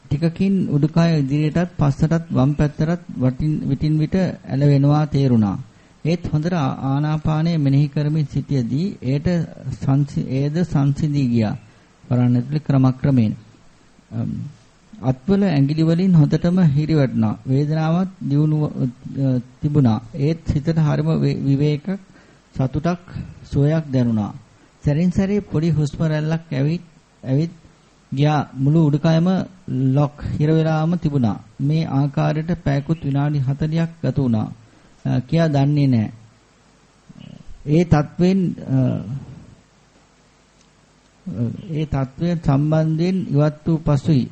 ටිකකින් උඩුකය ඉදිරියටත් පස්සටත් වම් පැත්තටත් වටින් විටින් විට ඇලවෙනවා තේරුණා. ඒත් හොඳට ආනාපානය මෙනෙහි කරමින් සිටියදී ඒට ඒද සංසිඳී ගියා. වරන් ඇතුළේ ක්‍රමක්‍රමයෙන් අත්වල ඇඟිලි වලින් හොඳටම හිරිවැටුණා. වේදනාවක් දියුණු තිබුණා. ඒත් හිතට හරිම විවේක සතුටක් සුවයක් දැනුණා. සැරින් සැරේ පොඩි හුස්ම රැල්ලක් ඇවිත් ඇවිත් ගියා මුළු උඩුකයම ලොක් හිර වෙලාම තිබුණා. මේ ආකාරයට පැයකුත් විනාඩි 40ක් ගත වුණා. කියා දන්නේ නැහැ. ඒ තත්වෙන් ඒ තත්වයෙන් සම්බන්ධයෙන් ඉවත් වූ පසුයි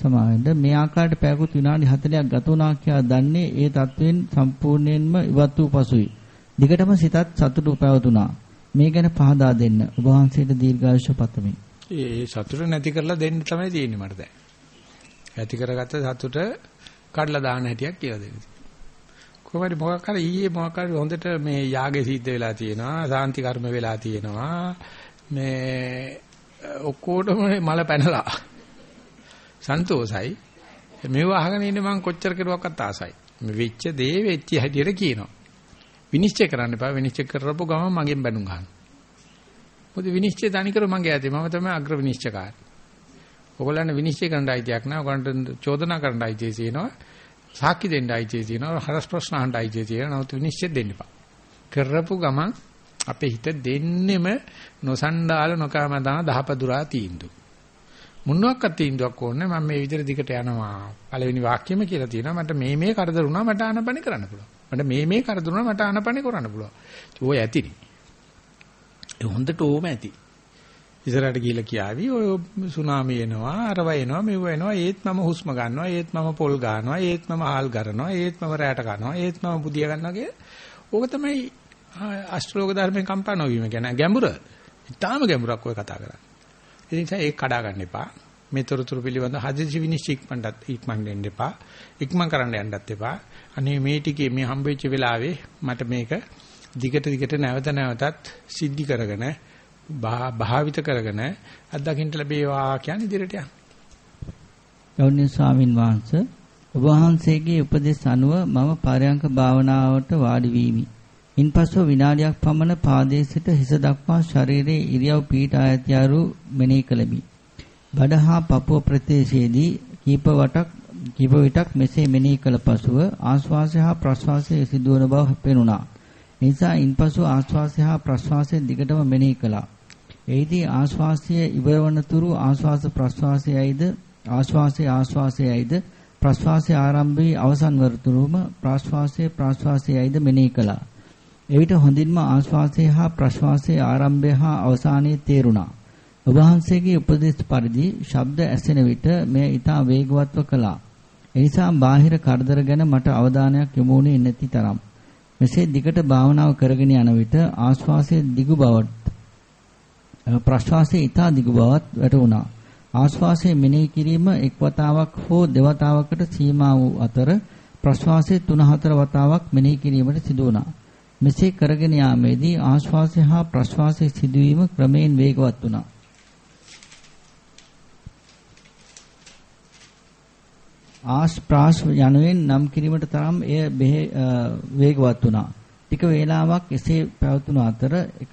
සමාවෙන්න මේ ආකාරයට පැයකුත් විනාඩි 40ක් ගත වුණා කියලා දන්නේ ඒ තත්වයෙන් සම්පූර්ණයෙන්ම ඉවත් වූ පසුයි. දිගටම සිතත් සතුටු පැවතුණා. මේ ගැන පහදා දෙන්න. ඔබ වහන්සේට දීර්ඝායුෂ පතමි. ඒ සතුට නැති කරලා දෙන්න තමයි තියෙන්නේ මට දැන්. ඇති කරගත්ත සතුට කඩලා දාන හැටියක් කියලා දෙන්න. කොහොමද මොකක් හරි ඊයේ මොකක් හරි හොඳට මේ යාගේ සිද්ධ වෙලා තියෙනවා, සාන්ති කර්ම වෙලා තියෙනවා. මේ ඔක්කොටම මල පැනලා සන්තෝසයි. මේව අහගෙන ඉන්න මම කොච්චර කෙරුවක්වත් ආසයි. මේ වෙච්ච දේ වෙච්ච හැටියට කියනවා. විනිශ්චය කරන්න එපා. විනිශ්චය කරපුව ගමන් මගෙන් බැනුම් ගන්න. මොකද විනිශ්චය තනිකර මගේ ඇති. මම තමයි අග්‍ර විනිශ්චයකාරී. ඔයගොල්ලන් විනිශ්චය කරන්න අයිතියක් නැහැ. ඔයගොල්ලන්ට චෝදනා කරන්න අයිතිය තියෙනවා. සාක්ෂි දෙන්න අයිතිය තියෙනවා. හරස් ප්‍රශ්න අහන්න අයිතිය තියෙනවා. නමුත් විනිශ්චය දෙන්න එපා. කරපු ගමන් අපේ හිත දෙන්නෙම නොසන්ඩාල නොකමදාන දහපදුරා තීන්දුව. මුන්නක්වත් තීන්දුවක් ඕනේ මම මේ විදිහට දිගට යනවා. පළවෙනි වාක්‍යෙම කියලා තියෙනවා මට මේ මේ කරදර වුණා මට ආනපනේ කරන්න පුළුවන්. මට මේ මේ කරදර වුණා මට ආනපනේ කරන්න පුළුවන්. ඔය ඇතිනේ. ඒ හොඳට ඕම ඇති. ඉස්සරහට ගිහිල්ලා කියාවි ඔය සුනාමි එනවා අරව එනවා මෙව එනවා ඒත් මම හුස්ම ගන්නවා ඒත් මම පොල් ගන්නවා ඒත් මම හාල් කරනවා ඒත් මම රැට කනවා ඒත් මම බුදිය ගන්නවා කිය. ඕක තමයි අෂ්ටලෝක ධර්මයෙන් කම්පා නොවීම කියන්නේ ගැඹුර. ඊටාම ගැඹුරක් ඔය කතා කරන්නේ. ඒ නිසා ඒක කඩා ගන්න එපා. මේ තොරතුරු පිළිබඳ හදිසි විනිශ්චය ඉක්මනට ඉක්මන් දෙන්න එපා. ඉක්මන් කරන්න යන්නත් එපා. අනේ මේ ටිකේ මේ හම්බෙච්ච වෙලාවේ මට මේක දිගට දිගට නැවත නැවතත් සිද්ධි කරගෙන භාවිත කරගෙන අත්දකින්න ලැබේවා කියන ඉදිරියට යන්න. ගෞරවනීය ස්වාමින් වහන්සේ ඔබ වහන්සේගේ උපදෙස් අනුව මම පාරයන්ක භාවනාවට වාඩි වීමි. ඉන්පසු විනාඩියක් පමණ පාදයේ සිට හිස දක්වා ශරීරයේ ඉරියව් පීඨා ඇතිවරු මෙනෙහි කළෙමි. බඩහා පපුව ප්‍රදේශයේදී කීප වටක් කීප විටක් මෙසේ මෙනෙහි කළ පසුව ආශ්වාසය හා ප්‍රශ්වාසය සිදුවන බව පෙනුණා. නිසා ඉන්පසු ආශ්වාසය හා ප්‍රශ්වාසය දිගටම මෙනෙහි කළා. එෙහිදී ආශ්වාසය ඉවරවනතුරු ආශ්වාස ප්‍රශ්වාසයයිද ආශ්වාසය ආශ්වාසයයිද ප්‍රශ්වාසය ආරම්භ වී අවසන් වරතුරුම ප්‍රශ්වාසය ප්‍රශ්වාසයයිද මෙනෙහි කළා. එවිට හොඳින්ම ආශ්වාසය හා ප්‍රශ්වාසයේ ආරම්භය හා අවසානයේ තේරුණා. ඔබ වහන්සේගේ උපදේශ පරිදි ශබ්ද ඇසෙන විට මෙය ඊටා වේගවත්ව කළා. එනිසා බාහිර කරදර ගැන මට අවධානයක් යොමු වුණේ නැති තරම්. මෙසේ දිගට භාවනාව කරගෙන යන විට ආශ්වාසයේ දිගු බවත් ප්‍රශ්වාසයේ ඊටා දිගු බවත් වැටුණා. ආශ්වාසයේ මෙනෙහි කිරීම එක් වතාවක් හෝ දෙවතාවකට සීමා වූ අතර ප්‍රශ්වාසයේ 3-4 වතාවක් මෙනෙහි කිරීමට සිදු වුණා. මෙසේ කරගෙන යාමේදී ආශ්වාසය හා ප්‍රශ්වාසයේ සිදුවීම ක්‍රමයෙන් වේගවත් වුණා. ආශ්වාස යනුවෙන් නම් කිරීමට තරම් එය වේගවත් වුණා. ටික වේලාවක් එසේ පැවතුණු අතර එක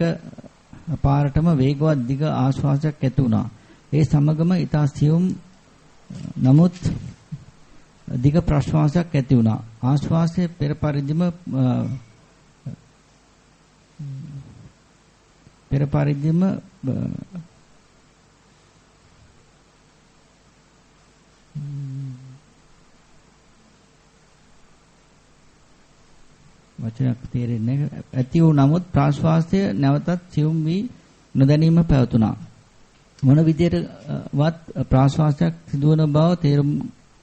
පාරටම වේගවත් දිග ආශ්වාසයක් ඇති වුණා. ඒ සමගම ඊතා සියුම් නමුත් දිග ප්‍රශ්වාසයක් ඇති වුණා. ආශ්වාසයේ පෙර පරිදිම පෙර පරිදිම වචනයක් තේරෙන්නේ ඇති වූ නමුත් ප්‍රාශ්වාසය නැවතත් සියුම් වී නොදැනීම පැවතුණා. මොන විදියටවත් ප්‍රාශ්වාසයක් සිදුවන බව තේරුම්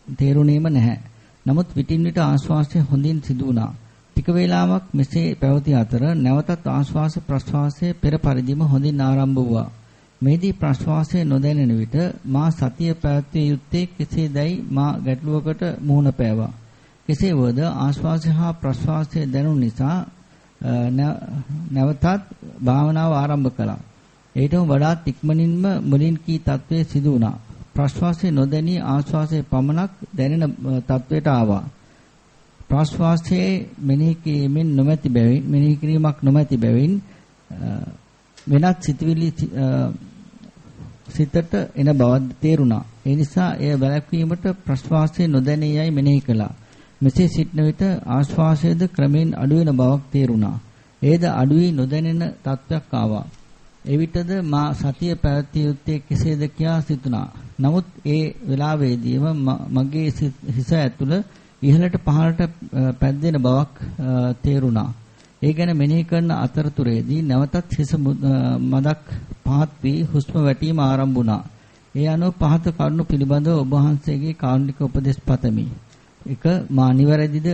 තේරුණේම නැහැ. නමුත් විටින් විට ආශ්වාසය හොඳින් සිදු වුණා. ටික වේලාවක් මෙසේ පැවති අතර නැවතත් ආශ්වාස ප්‍රශ්වාසයේ පෙර පරිදිම හොඳින් ආරම්භ වුණා. මේදී ප්‍රශ්වාසය නොදැනෙන විට මා සතිය පැවැත්විය යුත්තේ කෙසේදයි මා ගැටලුවකට මුහුණ පෑවා. කෙසේ වුවද ආශ්වාසය හා ප්‍රශ්වාසය දැනුන නිසා නැවතත් භාවනාව ආරම්භ කළා. ඊටම වඩාත් ඉක්මනින්ම මුලින් කී තත්වයේ සිදු වුණා. ප්‍රශ්වාසය නොදැනී ආශ්වාසයේ පමණක් දැනෙන තත්වයට ආවා. ප්‍රශ්වාසයේ මෙනෙහි කිරීමෙන් නොමැති බැවින් මෙනෙහි කිරීමක් නොමැති බැවින් වෙනත් සිතවිලි සිතට එන බව තේරුණා. ඒ නිසා එය වැළැක්වීමට ප්‍රශ්වාසයේ නොදැනීයයි මෙනෙහි කළා. මෙසේ සිටන විට ආශ්වාසයේද ක්‍රමෙන් අඩුවෙන බවක් තේරුණා. ඒද අඩුවී නොදැනෙන තත්ත්වයක් ආවා. එවිටද මා සතිය පැවැත්විය යුත්තේ කෙසේද කියා සිතුණා. නමුත් ඒ වෙලාවේදීම මගේ හිස ඇතුළ ඉහළට පහළට පැද්දෙන බවක් තේරුණා. ඒ ගැන මෙනෙහි කරන අතරතුරේදී නැවතත් හිස මදක් පහත් වී හුස්ම වැටීම ආරම්භ වුණා. ඒ අනුව පහත කරුණු පිළිබඳව ඔබ වහන්සේගේ කාරුණික උපදෙස් පතමි. එක මා නිවැරදිද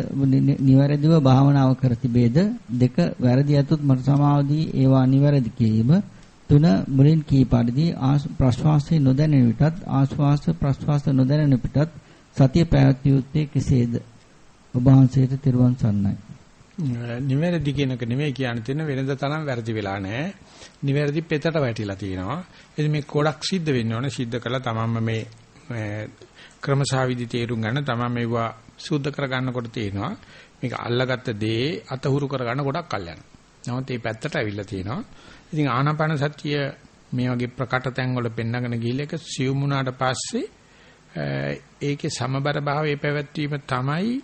නිවැරදිව භාවනාව කර තිබේද දෙක වැරදි ඇතොත් මට සමාව දී ඒවා නිවැරදි කිරීම තුන මුලින් කී පරිදි ප්‍රශ්වාසයේ නොදැනෙන විටත් ආශ්වාස ප්‍රශ්වාස නොදැනෙන පිටත් සතිය පැවැත්විය යුත්තේ කෙසේද ඔබ වහන්සේට තෙරුවන් සරණයි නිවැරදි කියනක නෙමෙයි කියන්න තියෙන වෙනද තරම් වැරදි වෙලා නැහැ නිවැරදි පෙතට වැටිලා තියෙනවා ඉතින් මේ ගොඩක් සිද්ධ වෙන්න ඕනේ සිද්ධ කළා තමන්ම මේ ක්‍රමසාවිදි තේරුම් ගන්න තමයි මේවා සුද්ධ කරගන්නකොට තියෙනවා. මේක අල්ලගත්ත දේ අතහුරු කරගන්න ගොඩක් කල් යනවා. නමුත් මේ පැත්තට ඇවිල්ලා තියෙනවා. ඉතින් ආනාපාන සතිය මේ වගේ ප්‍රකට තැන් වල පෙන්නගෙන ගිහිල්ලා ඒක සියුම් වුණාට පස්සේ ඒකේ සමබර භාවයේ පැවැත්වීම තමයි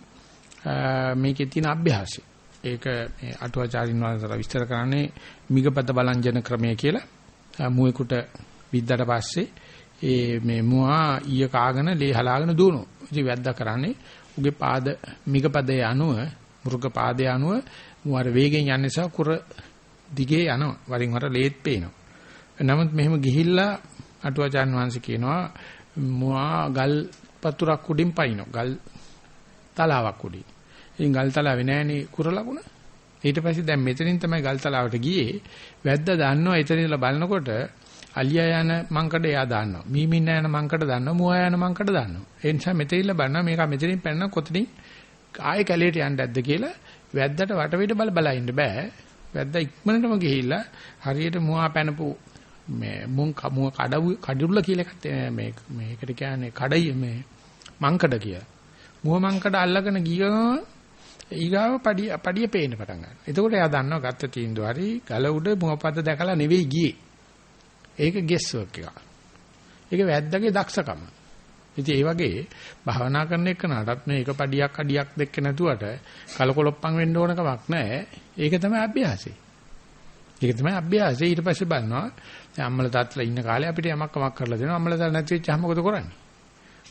මේකේ තියෙන අභ්‍යාසය. ඒක මේ අටුවාචාරින් වහන්සේලා විස්තර කරන්නේ මිගපත බලංජන ක්‍රමය කියලා. මුවෙකුට විද්දාට පස්සේ ඒ මේ මුවා ඊය කාගෙන ලේ හලාගෙන දුවනවා. ඉතින් වැද්දා කරන්නේ උගේ පාද මිගපදයේ අනුව මුර්ග පාදයේ අනුව මුවාර වේගෙන් යන නිසා කුර දිගේ යනවා. වරින් වර ලේත් පේනවා. නමුත් මෙහෙම ගිහිල්ලා අටුවාචාන් වහන්සේ කියනවා මුවා ගල් පතුරක් උඩින් පයින්නවා. ගල් තලාවක් උඩින්. ඉතින් ගල් තලාවේ නෑනේ කුර ලකුණ. ඊට පස්සේ දැන් මෙතනින් තමයි ගල් තලාවට ගියේ. වැද්දා දන්නවා එතන ඉඳලා බලනකොට අලියා යන මංකඩ එයා දාන්නවා. මීමින්න යන මංකඩ දාන්නවා. මුවා යන මංකඩ දාන්නවා. ඒ නිසා මෙතෙල්ල බලනවා මේක මෙතනින් පැනන කොතනින් ආයෙ කැලේට යන්න ඇද්ද කියලා වැද්දට වටවිට බල බල ඉන්න බෑ. වැද්දා ඉක්මනටම ගිහිල්ලා හරියට මුවා පැනපු මේ මුං කමුව කඩවු කඩුල්ල කියලා එකක් මේ මේකට කියන්නේ කඩයි මේ මංකඩ කියලා. මුව මංකඩ අල්ලගෙන ගියම ඊගාව පඩිය පඩිය පේන්න පටන් ගන්නවා. එතකොට එයා දන්නවා ගත්ත තීන්දුව හරි ගල උඩ මුවපද දැකලා නෙවෙයි ගියේ. ඒක ගෙස් වර්ක් එකක්. ඒක වැද්දාගේ දක්ෂකම. ඉතින් ඒ වගේ භාවනා කරන එකනටත් මේ එක පඩියක් අඩියක් දෙක නැතුවට කලකොලොප්පන් වෙන්න ඕන කමක් නැහැ. ඒක තමයි අභ්‍යාසය. ඒක තමයි අභ්‍යාසය. ඊට පස්සේ බලනවා දැන් අම්මලා තාත්තලා ඉන්න කාලේ අපිට යමක් කමක් කරලා දෙනවා. අම්මලා තාත්තලා නැති වෙච්චාම මොකද කරන්නේ?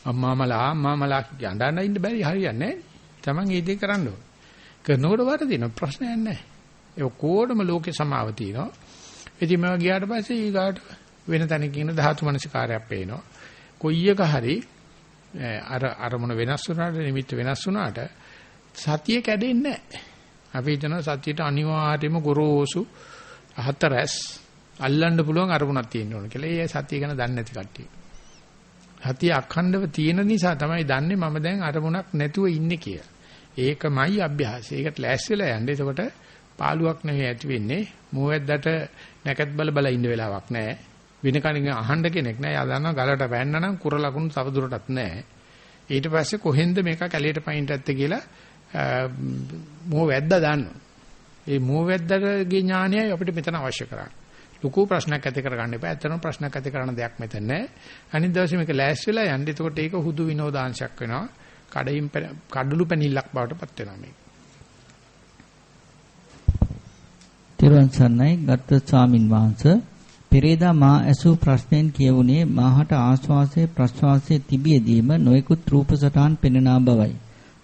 අම්මාමලා අම්මාමලා යඬන්න ඉන්න බැරි හරියන්නේ නැහැ. Taman ඒ දේ කරන්න ඕන. කරනකොට වරදින ප්‍රශ්නයක් නැහැ. ඒ ඔක්කොටම ලෝකේ සමාව තියෙනවා. ඉතින් මේවා ගියාට පස්සේ ඊගාට වෙන තැනකින් ධාතු මනසිකාරයක් පේනවා. කොයි එක හරි අර අරමුණ වෙනස් වුණාට නිමිත්ත වෙනස් වුණාට සතිය කැඩෙන්නේ නැහැ. අපි හිතනවා සතියට අනිවාර්යයෙන්ම ගොරෝසු හතරස් අල්ලන්න පුළුවන් අරමුණක් තියෙන්න ඕන කියලා. ඒ සතිය ගැන දන්නේ නැති කට්ටිය. සතිය අඛණ්ඩව තියෙන නිසා තමයි දන්නේ මම දැන් අරමුණක් නැතුව ඉන්නේ කියලා. ඒකමයි අභ්‍යාසය. ඒකට ලෑස්ති වෙලා යන්න. එතකොට පාළුවක් නෙවෙයි ඇති වෙන්නේ. මූවැද්දට නැකත් බල බල ඉන්න වෙලාවක් නැහැ. වෙන කණින් අහන්න කෙනෙක් නැහැ. යා දන්නවා ගලට වැන්න නම් කුර ලකුණු තව දුරටත් නැහැ. ඊට පස්සේ කොහෙන්ද මේක කැලේට පයින්ට ඇත්තේ කියලා මූවැද්දා දන්නවා. ඒ මූවැද්දගේ ඥානයයි අපිට මෙතන අවශ්‍ය කරන්නේ. ලুকু ප්‍රශ්නයක් ඇති කරගන්න එපා. ඇත්තටම ප්‍රශ්නයක් ඇති කරන දෙයක් මෙතන නැහැ. අනිත් දවසේ මේක ලෑස්ති වෙලා යන්න. එතකොට ඒක හුදු විනෝදාංශයක් වෙනවා. කඩින් කඩළු පැනිල්ලක් බවට පත් වෙනවා මේක. තිරුවන් සරණයි ගත්ත ස්වාමින් වහන්සේ පෙරේදා මා ඇසූ ප්‍රශ්නෙන් කියවුනේ මාහට ආශ්වාසයේ ප්‍රශ්වාසයේ තිබියදීම නොයෙකුත් රූප සටහන් පෙනෙනා බවයි.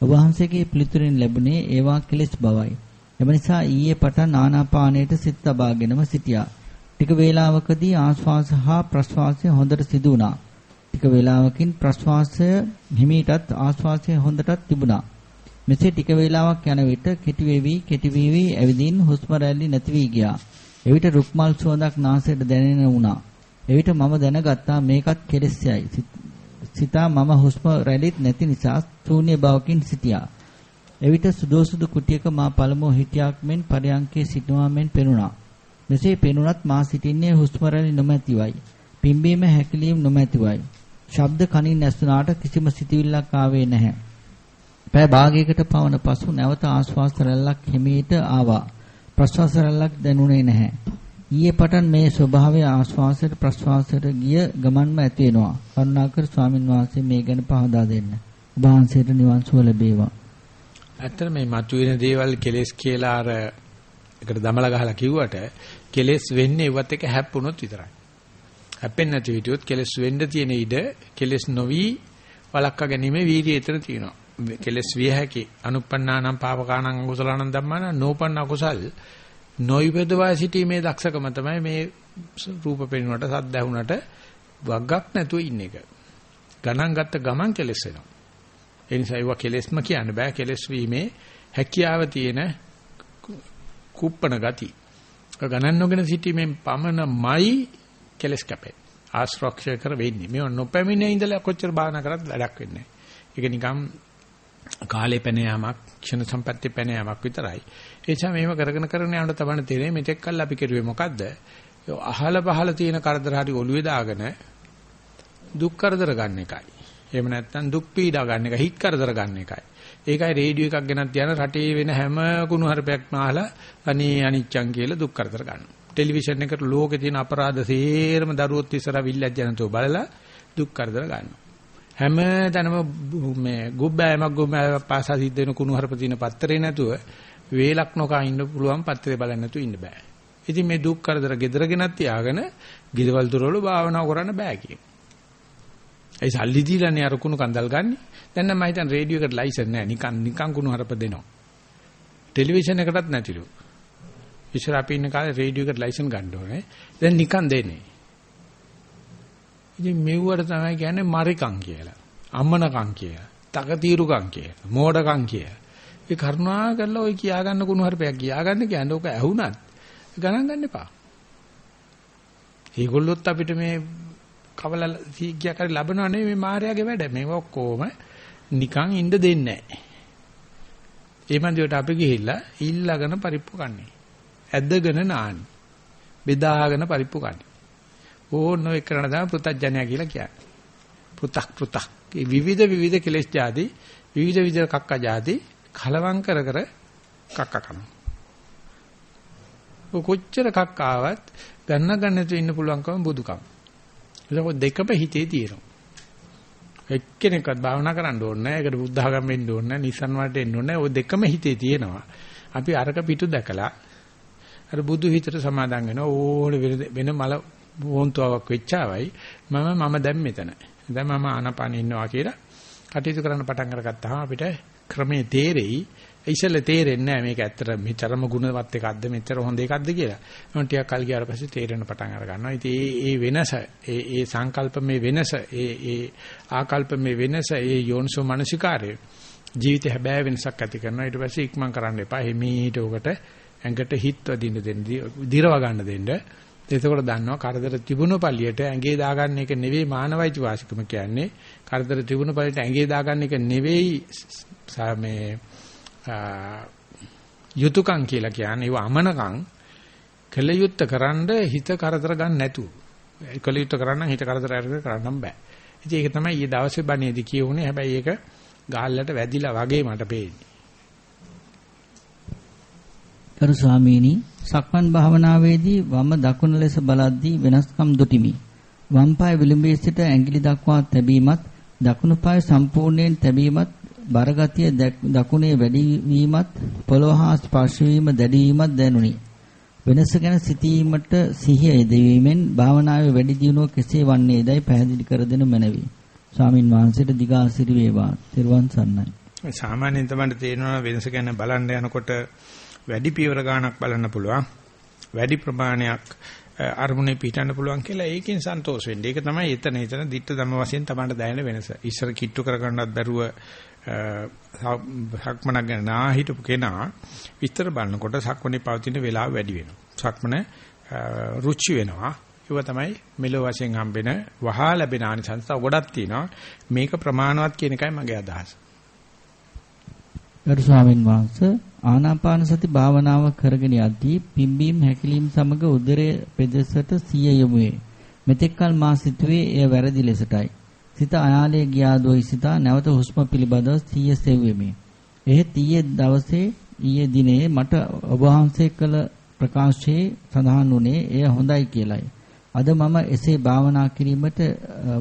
ඔබ වහන්සේගේ පිළිතුරෙන් ලැබුණේ ඒවා කෙලෙස් බවයි. එම නිසා ඊයේ පටන් ආනාපානයට සිත තබාගෙනම සිටියා. ටික වේලාවකදී ආශ්වාස හා ප්‍රශ්වාසය හොඳට සිදු වුණා. ටික වේලාවකින් ප්‍රශ්වාසය හිමීටත් ආශ්වාසය හොඳටත් තිබුණා. මෙසේ ටික වේලාවක් යන විට කෙටි වෙවි කෙටි වෙවි ඇවිදින් හුස්ම රැලි නැති වී ගියා. එවිට රුක්මල් සුවඳක් නාසයට දැනෙන වුණා. එවිට මම දැනගත්තා මේකත් කෙලෙස්යයි. සිතා මම හුස්ම රැලිත් නැති නිසා ශූන්‍ය බවකින් සිටියා. එවිට සුදෝසුදු කුටියක මා පළමුව හිටියාක් මෙන් පරයන්කේ සිටුවා මෙන් පෙනුණා. මෙසේ පෙනුනත් මා සිටින්නේ හුස්ම රැලි නොමැතිවයි. පිම්බීම හැකිලීම නොමැතිවයි. ශබ්ද කනින් ඇසුනාට කිසිම සිතවිල්ලක් ආවේ නැහැ. පෑ භාගයකට පවන පසු නැවත ආශ්වාස රැල්ලක් හිමීට ආවා. ප්‍රශ්වාස රැල්ලක් දැනුනේ නැහැ. ඊයේ පටන් මේ ස්වභාවය ආශ්වාසයට ප්‍රශ්වාසයට ගිය ගමන්ම ඇති වෙනවා. කරුණාකර ස්වාමින් වහන්සේ මේ ගැන පහදා දෙන්න. ඔබ වහන්සේට නිවන් සුව ලැබේවා. ඇත්තට මේ මතුවෙන දේවල් කෙලෙස් කියලා අර එකට දමලා ගහලා කිව්වට කෙලෙස් වෙන්නේ ඒවත් එක හැප්පුණොත් විතරයි. හැප්පෙන්නේ නැති හිටියොත් කෙලෙස් වෙන්න තියෙන ඉඩ කෙලෙස් නොවි වළක්වා ගැනීමේ වීර්යය එතන තියෙනවා. කෙලෙස් විය හැකි අනුප්පන්නානම් පාපකානම් අකුසලානම් ධම්මාන නෝපන්න අකුසල් නොයිපදවා සිටීමේ දක්ෂකම තමයි මේ රූප පෙනුනට සද්ද ඇහුනට වග්ගක් නැතුව ඉන්න එක. ගණන් ගත්ත ගමන් කෙලෙස් වෙනවා. ඒ නිසා ඒවා කෙලෙස්ම කියන්න බෑ කෙලෙස් වීමේ හැකියාව තියෙන කුප්පණ ගති. ගණන් නොගෙන සිටීමෙන් පමණමයි කෙලස් කැපේ. ආශ්‍රක්ෂය කර වෙන්නේ. මේව නොපැමිණ ඉඳලා කොච්චර භාවනා කරත් වැඩක් වෙන්නේ නැහැ. ඒක නිකම් කාලේ පැන යාමක්, ක්ෂණ සම්පත්‍ය පැන යාමක් විතරයි. ඒ නිසා මේව කරගෙන කරගෙන යනකොට තමයි තේරෙන්නේ මෙතෙක් කල් අපි කෙරුවේ මොකද්ද? අහල පහල තියෙන කරදර හරි ඔළුවේ දාගෙන දුක් කරදර ගන්න එකයි. එහෙම නැත්නම් දුක් පීඩා ගන්න එක, හිත් කරදර ගන්න එකයි. ඒකයි රේඩියෝ එකක් ගෙනත් යන රටේ වෙන හැම කුණු හරපයක්ම අහලා අනේ අනිච්චං කියලා දුක් කරදර ගන්නවා. ටෙලිවිෂන් එකට ලෝකේ තියෙන අපරාධ සේරම දරුවොත් ඉස්සර විල්ලජ්ජනතෝ බලලා දුක් කරදර ගන්නවා. හැම තැනම මේ ගුබ්බෑමක් ගුබ්බෑමක් පාසා සිද්ධ වෙන කුණු හරප තියෙන පත්තරේ නැතුව වේලක් නොකා ඉන්න පුළුවන් පත්තරේ බලන්න නැතුව ඉන්න බෑ. ඉතින් මේ දුක් කරදර gedara ගෙනත් තියාගෙන ගිදවල් දොරවල භාවනා කරන්න බෑ කියන. ඒ සල්ලි දීලානේ අර කුණු කන්දල් ගන්නේ. දැන් නම් මම හිතන්නේ රේඩියෝ එකට ලයිසන් නැහැ. නිකන් නිකන් කුණු හරප දෙනවා. ටෙලිවිෂන් එකටත් නැතිලු. ඉස්සර අපි ඉන්න කාලේ රේඩියෝ එකට ලයිසන් ගන්න ඕනේ. දැන් නිකන් දෙන්නේ. ඉතින් මෙව්වට තමයි කියන්නේ මරිකම් කියලා. අම්මනකම් කියලා. තකතිරුකම් කියලා. මෝඩකම් කියලා. ඒ කරුණා කරලා ඔය කියා ගන්න කුණු හරපයක් කියා ගන්න කියන්නේ ඔක ඇහුණත් ගණන් ගන්න එපා. ඒගොල්ලොත් අපිට මේ කවල සීග්ගයක් හරි ලබනව නෙවෙයි මේ මායාවේ වැඩ. මේක ඔක්කොම නිකන් ඉන්න දෙන්නේ නැහැ. ඒ මන්දියට අපි ගිහිල්ලා ඊල්ලාගෙන පරිප්පු කන්නේ. ඇදගෙන නාන්නේ. බෙදාගෙන පරිප්පු කන්නේ. ඕන ඔය කරන දා පෘතජ්ජනයා කියලා කියන්නේ. පෘතක් පෘතක්. මේ විවිධ විවිධ කෙලෙස් ಜಾති, විවිධ විවිධ කක්ක ಜಾති කලවම් කර කර කක්ක කරනවා. කොච්චර කක්ක ආවත් ගන්න ගන්න තු ඉන්න පුළුවන්කම බුදුකම්. ඒක දෙකම හිතේ තියෙනවා. එක්කෙනෙක්වත් භාවනා කරන්න ඕනේ නැහැ. ඒකට බුද්ධ ආගම වෙන්න ඕනේ නැහැ. නිසන් වලට එන්න ඕනේ නැහැ. ওই දෙකම හිතේ තියෙනවා. අපි අරක පිටු දැකලා අර බුදු හිතට සමාදන් වෙනවා. ඕන වෙන මල වොන්තුවක් වෙච්චාවයි මම මම දැන් මෙතන. දැන් මම ආනපාන ඉන්නවා කියලා කටයුතු කරන්න පටන් අරගත්තාම අපිට ක්‍රමේ තේරෙයි. ඉතින් තේරෙන්නේ නැහැ මේක ඇත්තට මෙතරම ගුණවත් එකක්ද මෙතර හොඳ එකක්ද කියලා. මම ටිකක් කල් ගියාට පස්සේ තේරෙන්න පටන් අර ගන්නවා. ඉතින් ඒ ඒ වෙනස, ඒ ඒ සංකල්පමේ වෙනස, ඒ ඒ ආකල්පමේ වෙනස, ඒ යෝනිසෝ මනසිකාරය ජීවිතය හැබෑ වෙනසක් ඇති කරනවා. ඊට පස්සේ ඉක්මන් කරන්න එපා. හිමීට උකට ඇඟට හිත වදින්න දෙන්න, දිරව ගන්න දෙන්න. එතකොට දන්නවා කරදර තිබුණු පළියට ඇඟේ දාගන්න එක නෙවෙයි මානවයිති වාසිකම කියන්නේ. කරදර තිබුණු පළියට ඇඟේ දාගන්න එක නෙවෙයි මේ යුතුයකම් කියලා කියන්නේ. ඒව අමනකම් කළ යුත්ත කරන්න හිත කරදර ගන්න නැතුව. කළ යුත්ත කරන්න හිත කරදර අරගෙන කරන්න බෑ. ඉතින් ඒක තමයි ඊයේ දවසේ බණේදී කියුනේ. හැබැයි ඒක ගහල්ලට වැදිලා වගේ මට පේන්නේ. කරු ස්වාමීනි සක්මන් භාවනාවේදී වම දකුණ ලෙස බලද්දී වෙනස්කම් දුටිමි. වම් පාය විලුඹේ සිට ඇඟිලි දක්වා තැබීමත් දකුණු පාය සම්පූර්ණයෙන් තැබීමත් බරගතිය දකුණේ වැඩි වීමත් පොළොව හා ස්පර්ශ වීම දැඩි වීමත් දැනුනි. වෙනස ගැන සිතීමට සිහිය යෙදවීමෙන් භාවනාවේ වැඩි දියුණුව කෙසේ වන්නේදයි පැහැදිලි කර දෙනු මැනවි. ස්වාමින් වහන්සේට දිගාසිරි වේවා. ත්‍රිවන් සන්නයි. සාමාන්‍යයෙන් තමයි තේරෙනවා වෙනස ගැන බලන්න යනකොට වැඩි පියවර ගාණක් බලන්න පුළුවන්. වැඩි ප්‍රමාණයක් අරමුණේ පිටන්න පුළුවන් කියලා ඒකෙන් සන්තෝෂ වෙන්න. ඒක තමයි එතන එතන ditta ධම්ම වශයෙන් තමයි දැනෙන වෙනස. ඉස්සර කිට්ටු කරගන්නත් බැරුව සක්මනක් ගැන නා හිටපු කෙනා විස්තර බලනකොට සක්මනේ පවතින වෙලාව වැඩි වෙනවා. සක්මන රුචි වෙනවා. ඒව තමයි මෙලෝ වශයෙන් හම්බෙන වහා ලැබෙන ආනිසංස ගොඩක් තියෙනවා. මේක ප්‍රමාණවත් කියන එකයි මගේ අදහස. ගරු ස්වාමින් වහන්සේ ආනාපාන සති භාවනාව කරගෙන යද්දී පිම්බීම් හැකිලිම් සමග උදරයේ පෙදෙසට සිය යොමුවේ. මෙතෙක්කල් මා සිතුවේ එය වැරදි ලෙසටයි. සිත අයාලේ ගියාදෝයි සිතා නැවත හුස්ම පිළිබඳව සිය සෙව්වෙමි. එහෙත් ඊයේ දවසේ ඊයේ දිනේ මට ඔබ වහන්සේ කළ ප්‍රකාශයේ සඳහන් වුණේ එය හොඳයි කියලයි. අද මම එසේ භාවනා කිරීමට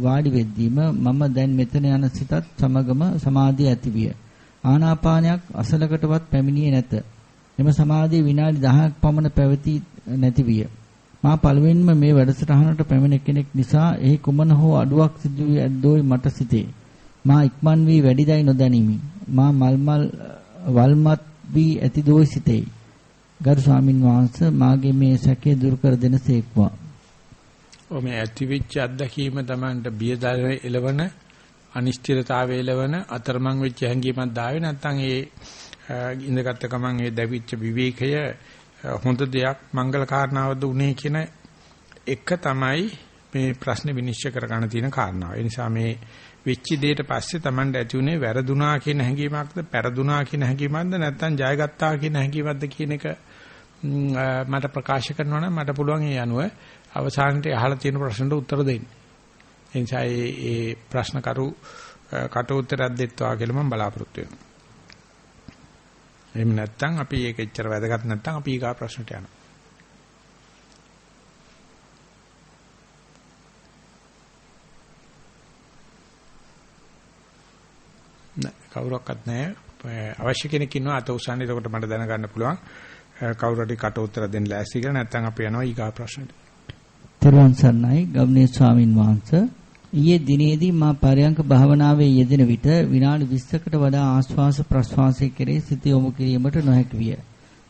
වාඩි වෙද්දීම මම දැන් මෙතන යන සිතත් සමගම සමාධිය ඇතිවිය. ආනාපානයක් අසලකටවත් පැමිණියේ නැත. එම සමාධිය විනාඩි 10ක් පමණ පැවති නැතිවිය. මා පළවෙනිම මේ වැඩසටහනට පැමිණ කෙනෙක් නිසා එහි කුමන හෝ අඩුවක් සිදු වී ඇද්දෝයි මට සිතේ. මා ඉක්මන් වී වැඩිදයි නොදැනිමි. මා මල්මල් වල්මත් වී ඇති දෝයි සිතේ. ගරු ස්වාමින් වහන්සේ මාගේ මේ සැකේ දුරු කර දෙනසේක්වා. ඔ මේ ඇතිවිච්ච අත්දැකීම Tamanට බියදල එලවන අනිශ්චිතතාවය එලවන අතරමං වෙච්ච හැඟීමක් දාවේ නැත්නම් ඒ ඉඳගත් ගමන් ඒ දැවිච්ච විවේකය හොඳ දෙයක් මංගල කාරණාවද උනේ කියන එක තමයි මේ ප්‍රශ්නේ විනිශ්චය කරගන්න තියෙන කාරණාව. ඒ නිසා මේ වෙච්ච දෙයට පස්සේ Tamanට ඇති උනේ වැරදුනා කියන හැඟීමක්ද, පෙරදුනා කියන හැඟීමක්ද නැත්නම් ජයගත්තා කියන හැඟීමක්ද කියන එක මට ප්‍රකාශ කරනවා නම් මට පුළුවන් ඒ අනුව අවසානයේ අහලා තියෙන ප්‍රශ්නට උත්තර දෙන්න. ඒ නිසා මේ ප්‍රශ්න කරු කට උත්තරයක් දෙත්වා කියලා මම බලාපොරොත්තු වෙනවා. එහෙම නැත්නම් අපි ඒක එච්චර වැදගත් නැත්නම් අපි ඊගා ප්‍රශ්නට යනවා. නෑ කවුරක්වත් නැහැ. අවශ්‍ය කෙනෙක් ඉන්නවා අත උස්සන්න එතකොට මට දැනගන්න පුළුවන්. කවුරු හරි කට උත්තර දෙන්න ලෑස්ති කියලා නැත්නම් අපි යනවා ඊගා ප්‍රශ්නට. තෙරුවන් සරණයි ගෞණීය ස්වාමින් වහන්සේ ඊයේ දිනේදී මා පරයන්ක භාවනාවේ යෙදෙන විට විනාඩි 20කට වඩා ආශ්වාස ප්‍රශ්වාසයේ කෙරේ සිත යොමු කිරීමට නොහැකි විය.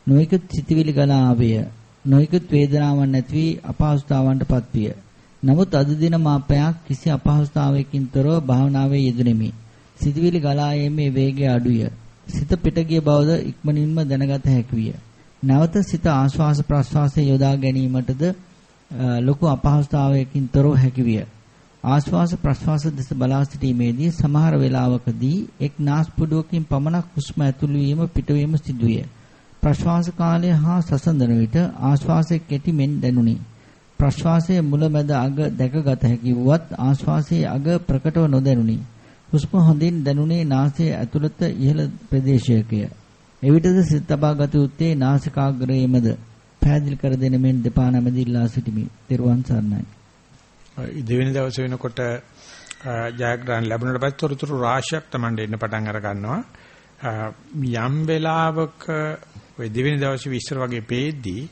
නොයෙකුත් සිතවිලි ගලා ආවිය. නොයෙකුත් වේදනාවක් නැති වී අපහසුතාවන්ටපත් විය. නමුත් අද දින මා පැයක් කිසි අපහසුතාවයකින් තොරව භාවනාවේ යෙදුණෙමි. සිතවිලි ගලා යීමේ වේගය අඩුය. සිත පිට ගිය බවද ඉක්මනින්ම දැනගත හැකි විය. නැවත සිත ආශ්වාස ප්‍රශ්වාසයේ යොදා ගැනීමටද ලොකු අපහසුතාවයකින් තොරව හැකි විය. ආශ්වාස ප්‍රශ්වාස දෙස බලා සිටීමේදී සමහර වේලාවකදී එක් නාස්පුඩුවකින් පමණක් හුස්ම ඇතුළු වීම පිටවීම සිදුවේ. ප්‍රශ්වාස කාලය හා සසඳන විට ආශ්වාසයේ කෙටි මෙන් දැනුනි. ප්‍රශ්වාසයේ මුලැමැද අග දැකගත හැකි වුවත් ආශ්වාසයේ අග ප්‍රකටව නොදැනුනි. හුස්ම හොඳින් දැනුනේ නාසයේ ඇතුළත ඉහළ ප්‍රදේශයකය. එවිටද සිත තබා ගත යුත්තේ නාසිකාග්‍රයේමද පැහැදිලි කර දෙන මෙන් දෙපා නැමදිලා සිටිමි. ත්වන් සරණයි. දෙවෙනි දවසේ වෙනකොට ජයග්‍රහණ ලැබුණට පස්සේ තොරතුරු රාශියක් Tamande එන්න පටන් අර ගන්නවා. යම් වෙලාවක ওই දෙවෙනි දවසේ විස්තර වගේ පේද්දී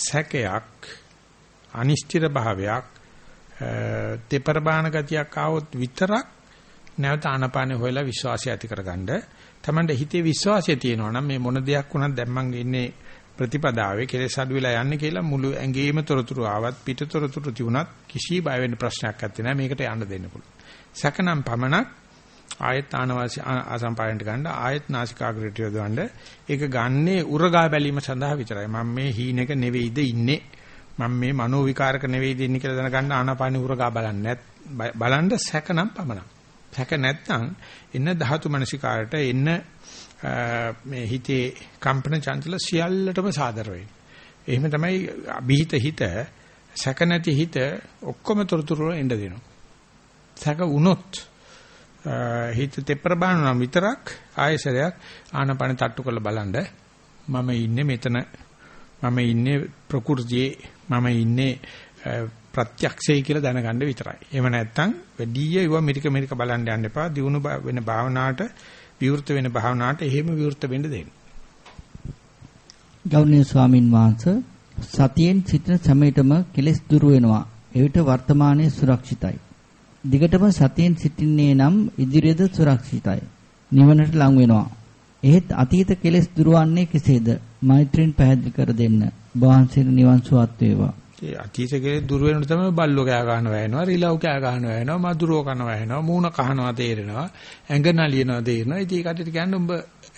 සැකයක් අනිශ්චිත භාවයක් තෙපරබාන ගතියක් ආවොත් විතරක් නැවත ආනපානෙ හොයලා විශ්වාසය ඇති කරගන්න. Tamande හිතේ විශ්වාසය තියෙනවා නම් මේ මොන දෙයක් වුණත් දැන් මං ඉන්නේ ප්‍රතිපදාවේ කෙලෙස් අඩු වෙලා යන්නේ කියලා මුළු ඇඟේම තොරතුරු ආවත් පිට තොරතුරු තිබුණත් කිසි බය වෙන්න ප්‍රශ්නයක් නැත්තේ නෑ මේකට යන්න දෙන්න පුළුවන්. සැකනම් පමණක් ආයත් ආනවාසී ආසම්පායන්ට ගන්න ආයත් නාසිකාග්‍රේට යොදවන්න ඒක ගන්නේ උරගා බැලීම සඳහා විතරයි. මම මේ හීනෙක නෙවෙයිද ඉන්නේ මම මේ මනෝ විකාරක නෙවෙයිද ඉන්නේ කියලා දැනගන්න ආනාපානෙ උරගා බලන්නේ බලන්න සැකනම් පමණක්. සැක නැත්නම් එන්න ධාතු මනසිකාරට එන්න මේ හිතේ කම්පන චංචල සියල්ලටම සාදර වෙන්නේ. එහෙම තමයි අභීත හිත සැක නැති හිත ඔක්කොම තොරතුරු වල එන්න දෙනවා. සැක වුණොත් හිත තෙපර බානවා විතරක් ආයසරයක් ආනපන තට්ටු කරලා බලන්න මම ඉන්නේ මෙතන මම ඉන්නේ ප්‍රകൃතියේ මම ඉන්නේ ප්‍රත්‍යක්ෂයි කියලා දැනගන්න විතරයි. එහෙම නැත්නම් වැඩි ඒව මෙරික මෙරික බලන්න යන්න එපා. දිනු වෙන භාවනාවට විවෘත වෙන භාවනාවට එහෙම විවෘත වෙන්න දෙන්න. ගෞරවනීය ස්වාමින් වහන්සේ සතියෙන් සිටින සමයටම කෙලෙස් දුරු වෙනවා. එවිට වර්තමානයේ සුරක්ෂිතයි. දිගටම සතියෙන් සිටින්නේ නම් ඉදිරියද සුරක්ෂිතයි. නිවනට ලං වෙනවා. එහෙත් අතීත කෙලෙස් දුරවන්නේ කෙසේද? මෛත්‍රීන් පැහැදිලි කර දෙන්න. වහන්සේට නිවන් සුවත් වේවා. ඒ අතීත කෙලෙස් දුර වෙනකොට තමයි බල්ලෝ කෑ ගන්නවා වෙනවා, රිලව් කෑ ගන්නවා වෙනවා, මදුරෝ කනවා වෙනවා, මූණ කහනවා තේරෙනවා, ඇඟ නලියනවා තේරෙනවා. ඉතින් ඒ කටට කියන්නේ උඹ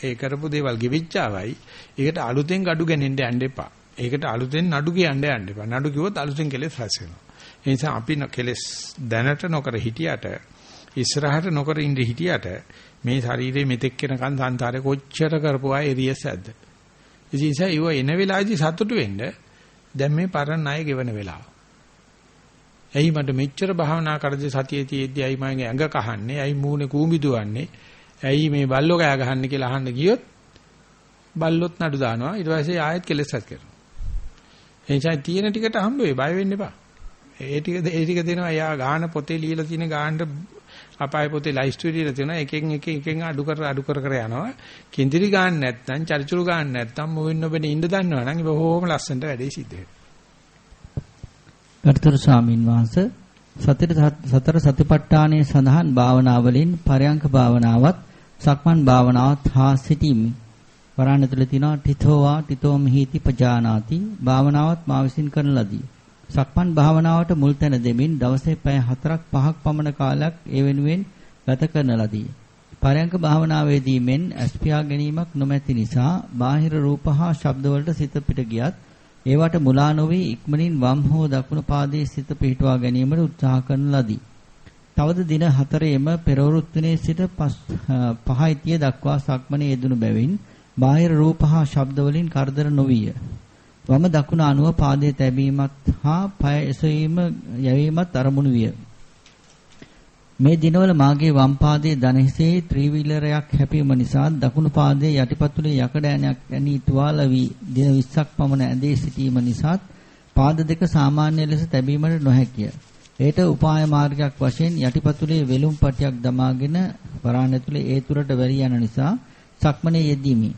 ඒ කරපු දේවල් ගෙවිච්චාවයි. ඒකට අලුතෙන් gadu ගනින්න යන්න එපා. ඒකට අලුතෙන් නඩු කියන්න යන්න එපා. නඩු කිව්වොත් අලුතෙන් කෙලෙස් රැස් වෙනවා. ඒ නිසා අපි කෙලෙස් දැනට නොකර හිටියට ඉස්සරහට නොකර ඉඳ හිටියට මේ ශරීරයේ මෙතෙක් වෙනකන් සංසාරේ කොච්චර කරපුවා එරියස් ඇද්ද. ඉතින් ඒ නිසා ඒව එන වෙලාවේදී සතුටු වෙන්න දැන් මේ පරණ ණය ගෙවන වෙලාව. ඇයි මට මෙච්චර භාවනා කරද්දී සතියේ තියෙද්දි ඇයි මගේ ඇඟ කහන්නේ? ඇයි මූණේ කූඹි දුවන්නේ? ඇයි මේ බල්ලෝ කෑ ගහන්නේ කියලා අහන්න ගියොත් බල්ලොත් නඩු දානවා. ඊට පස්සේ ආයෙත් කෙලෙසත් කරනවා. එනිසා තියෙන ටිකට හම්බ වෙයි බය වෙන්න එපා. ඒ ටික ඒ ටික දෙනවා එයා ගාන පොතේ ලියලා තියෙන ගානට අපාය පොතේ ලයිස්ට් ලියලා තියෙනවා එකෙන් එක එකෙන් අඩු කර අඩු කර කර යනවා. කිඳිරි ගාන්න නැත්නම් චරිචුරු ගාන්න නැත්නම් මොවෙන් නොබෙන ඉන්න දන්නවනම් ඒක බොහොම ලස්සනට වැඩේ සිද්ධ වෙනවා. ගරුතර ස්වාමින් වහන්සේ සතර සතර සතිපට්ඨානයේ සඳහන් භාවනාවලින් පරයන්ක භාවනාවත් සක්මන් භාවනාවත් හා සිටීමි. වරණ තුල තියෙනවා ඨිතෝවා ඨිතෝ මිහිති පජානාති භාවනාවත් මා විසින් කරන ලදී. සක්මන් භාවනාවට මුල් තැන දෙමින් දවසේ පැය 4ක් 5ක් පමණ කාලයක් ඒ වෙනුවෙන් ගත කරන ලදී. පරයන්ක භාවනාවේදී මෙන් අස්පියා ගැනීමක් නොමැති නිසා බාහිර රූප හා ශබ්ද වලට සිත පිට ගියත් ඒවට මුලා නොවී ඉක්මනින් වම් හෝ දකුණු පාදයේ සිත පිහිටුවා ගැනීමට උත්සාහ කරන ලදී. තවද දින 4ෙම පෙරවෘත්තිනේ සිට 5යිතිය දක්වා සක්මනේ යෙදුණු බැවින් බාහිර රූප හා ශබ්ද වලින් කරදර නොවිය. වම දකුණ අනුව පාදයේ තැබීමත් හා පය එසවීම යැවීමත් අරමුණු විය. මේ දිනවල මාගේ වම් පාදයේ දණහිසේ ත්‍රිවිලරයක් හැපීම නිසා දකුණු පාදයේ යටිපතුලේ යකඩ ඇණයක් ඇනී තුවාල වී දින 20ක් පමණ ඇඳේ සිටීම නිසා පාද දෙක සාමාන්‍ය ලෙස තැබීමට නොහැකිය. ඒට උපාය මාර්ගයක් වශයෙන් යටිපතුලේ වෙලුම් පටියක් දමාගෙන වරාණ ඇතුලේ ඒ තුරට වැරි යන නිසා සක්මනේ යෙදීමි.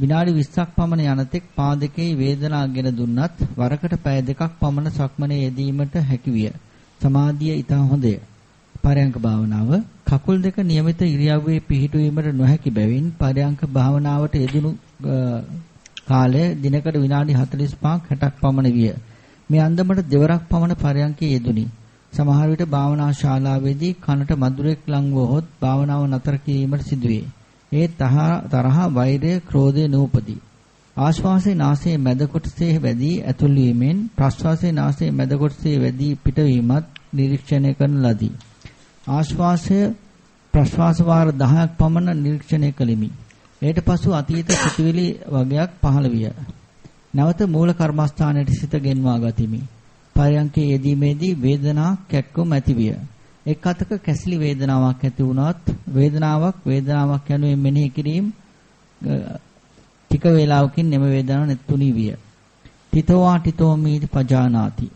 විනාඩි 20ක් පමණ යනතෙක් පාදකේ වේදනාවගෙන දුන්නත් වරකට පැය දෙකක් පමණ සක්මනේ යෙදීමට හැකිවිය. සමාධිය ඊට හොඳය. පරයන්ක භාවනාව කකුල් දෙක નિયમિત ඉරියව්වේ පිහිටුවීමට නොහැකි බැවින් පරයන්ක භාවනාවට යෙදුණු කාලය දිනකට විනාඩි 45ක් 60ක් පමණ විය. මේ අන්දමට දෙවරක් පමණ පරයන්කේ යෙදුණි. සමහර විට භාවනා ශාලාවේදී කනට මధుරෙක් ලං වහොත් භාවනාව නතර කිරීමට සිදුවේ. ඒ තරහ වෛරය ක්‍රෝධය නූපදී. ආශ්වාසයේ නාසයේ මැද කොටසේ වැඩි ඇතුල් වීමෙන් ප්‍රශ්වාසයේ නාසයේ මැද කොටසේ වැඩි පිටවීමත් නිරීක්ෂණය කරන ලදී. ආශ්වාසය ප්‍රශ්වාස වාර 10ක් පමණ නිරීක්ෂණය කළෙමි. ඊට පසු අතීත සිතුවිලි වගයක් පහළ විය. නැවත මූල කර්මස්ථානයේ සිත ගෙන්වා ගතිමි. පරයන්කේ යෙදීමේදී වේදනා කැක්කුම් ඇතිවිය. එක් අතක කැසිලි වේදනාවක් ඇති වුණත් වේදනාවක් වේදනාවක් යනුවෙන් මෙනෙහි කිරීම ටික වේලාවකින් නෙම වේදනාව නැතුණී විය. තිතෝවා තිතෝ මීති පජානාති.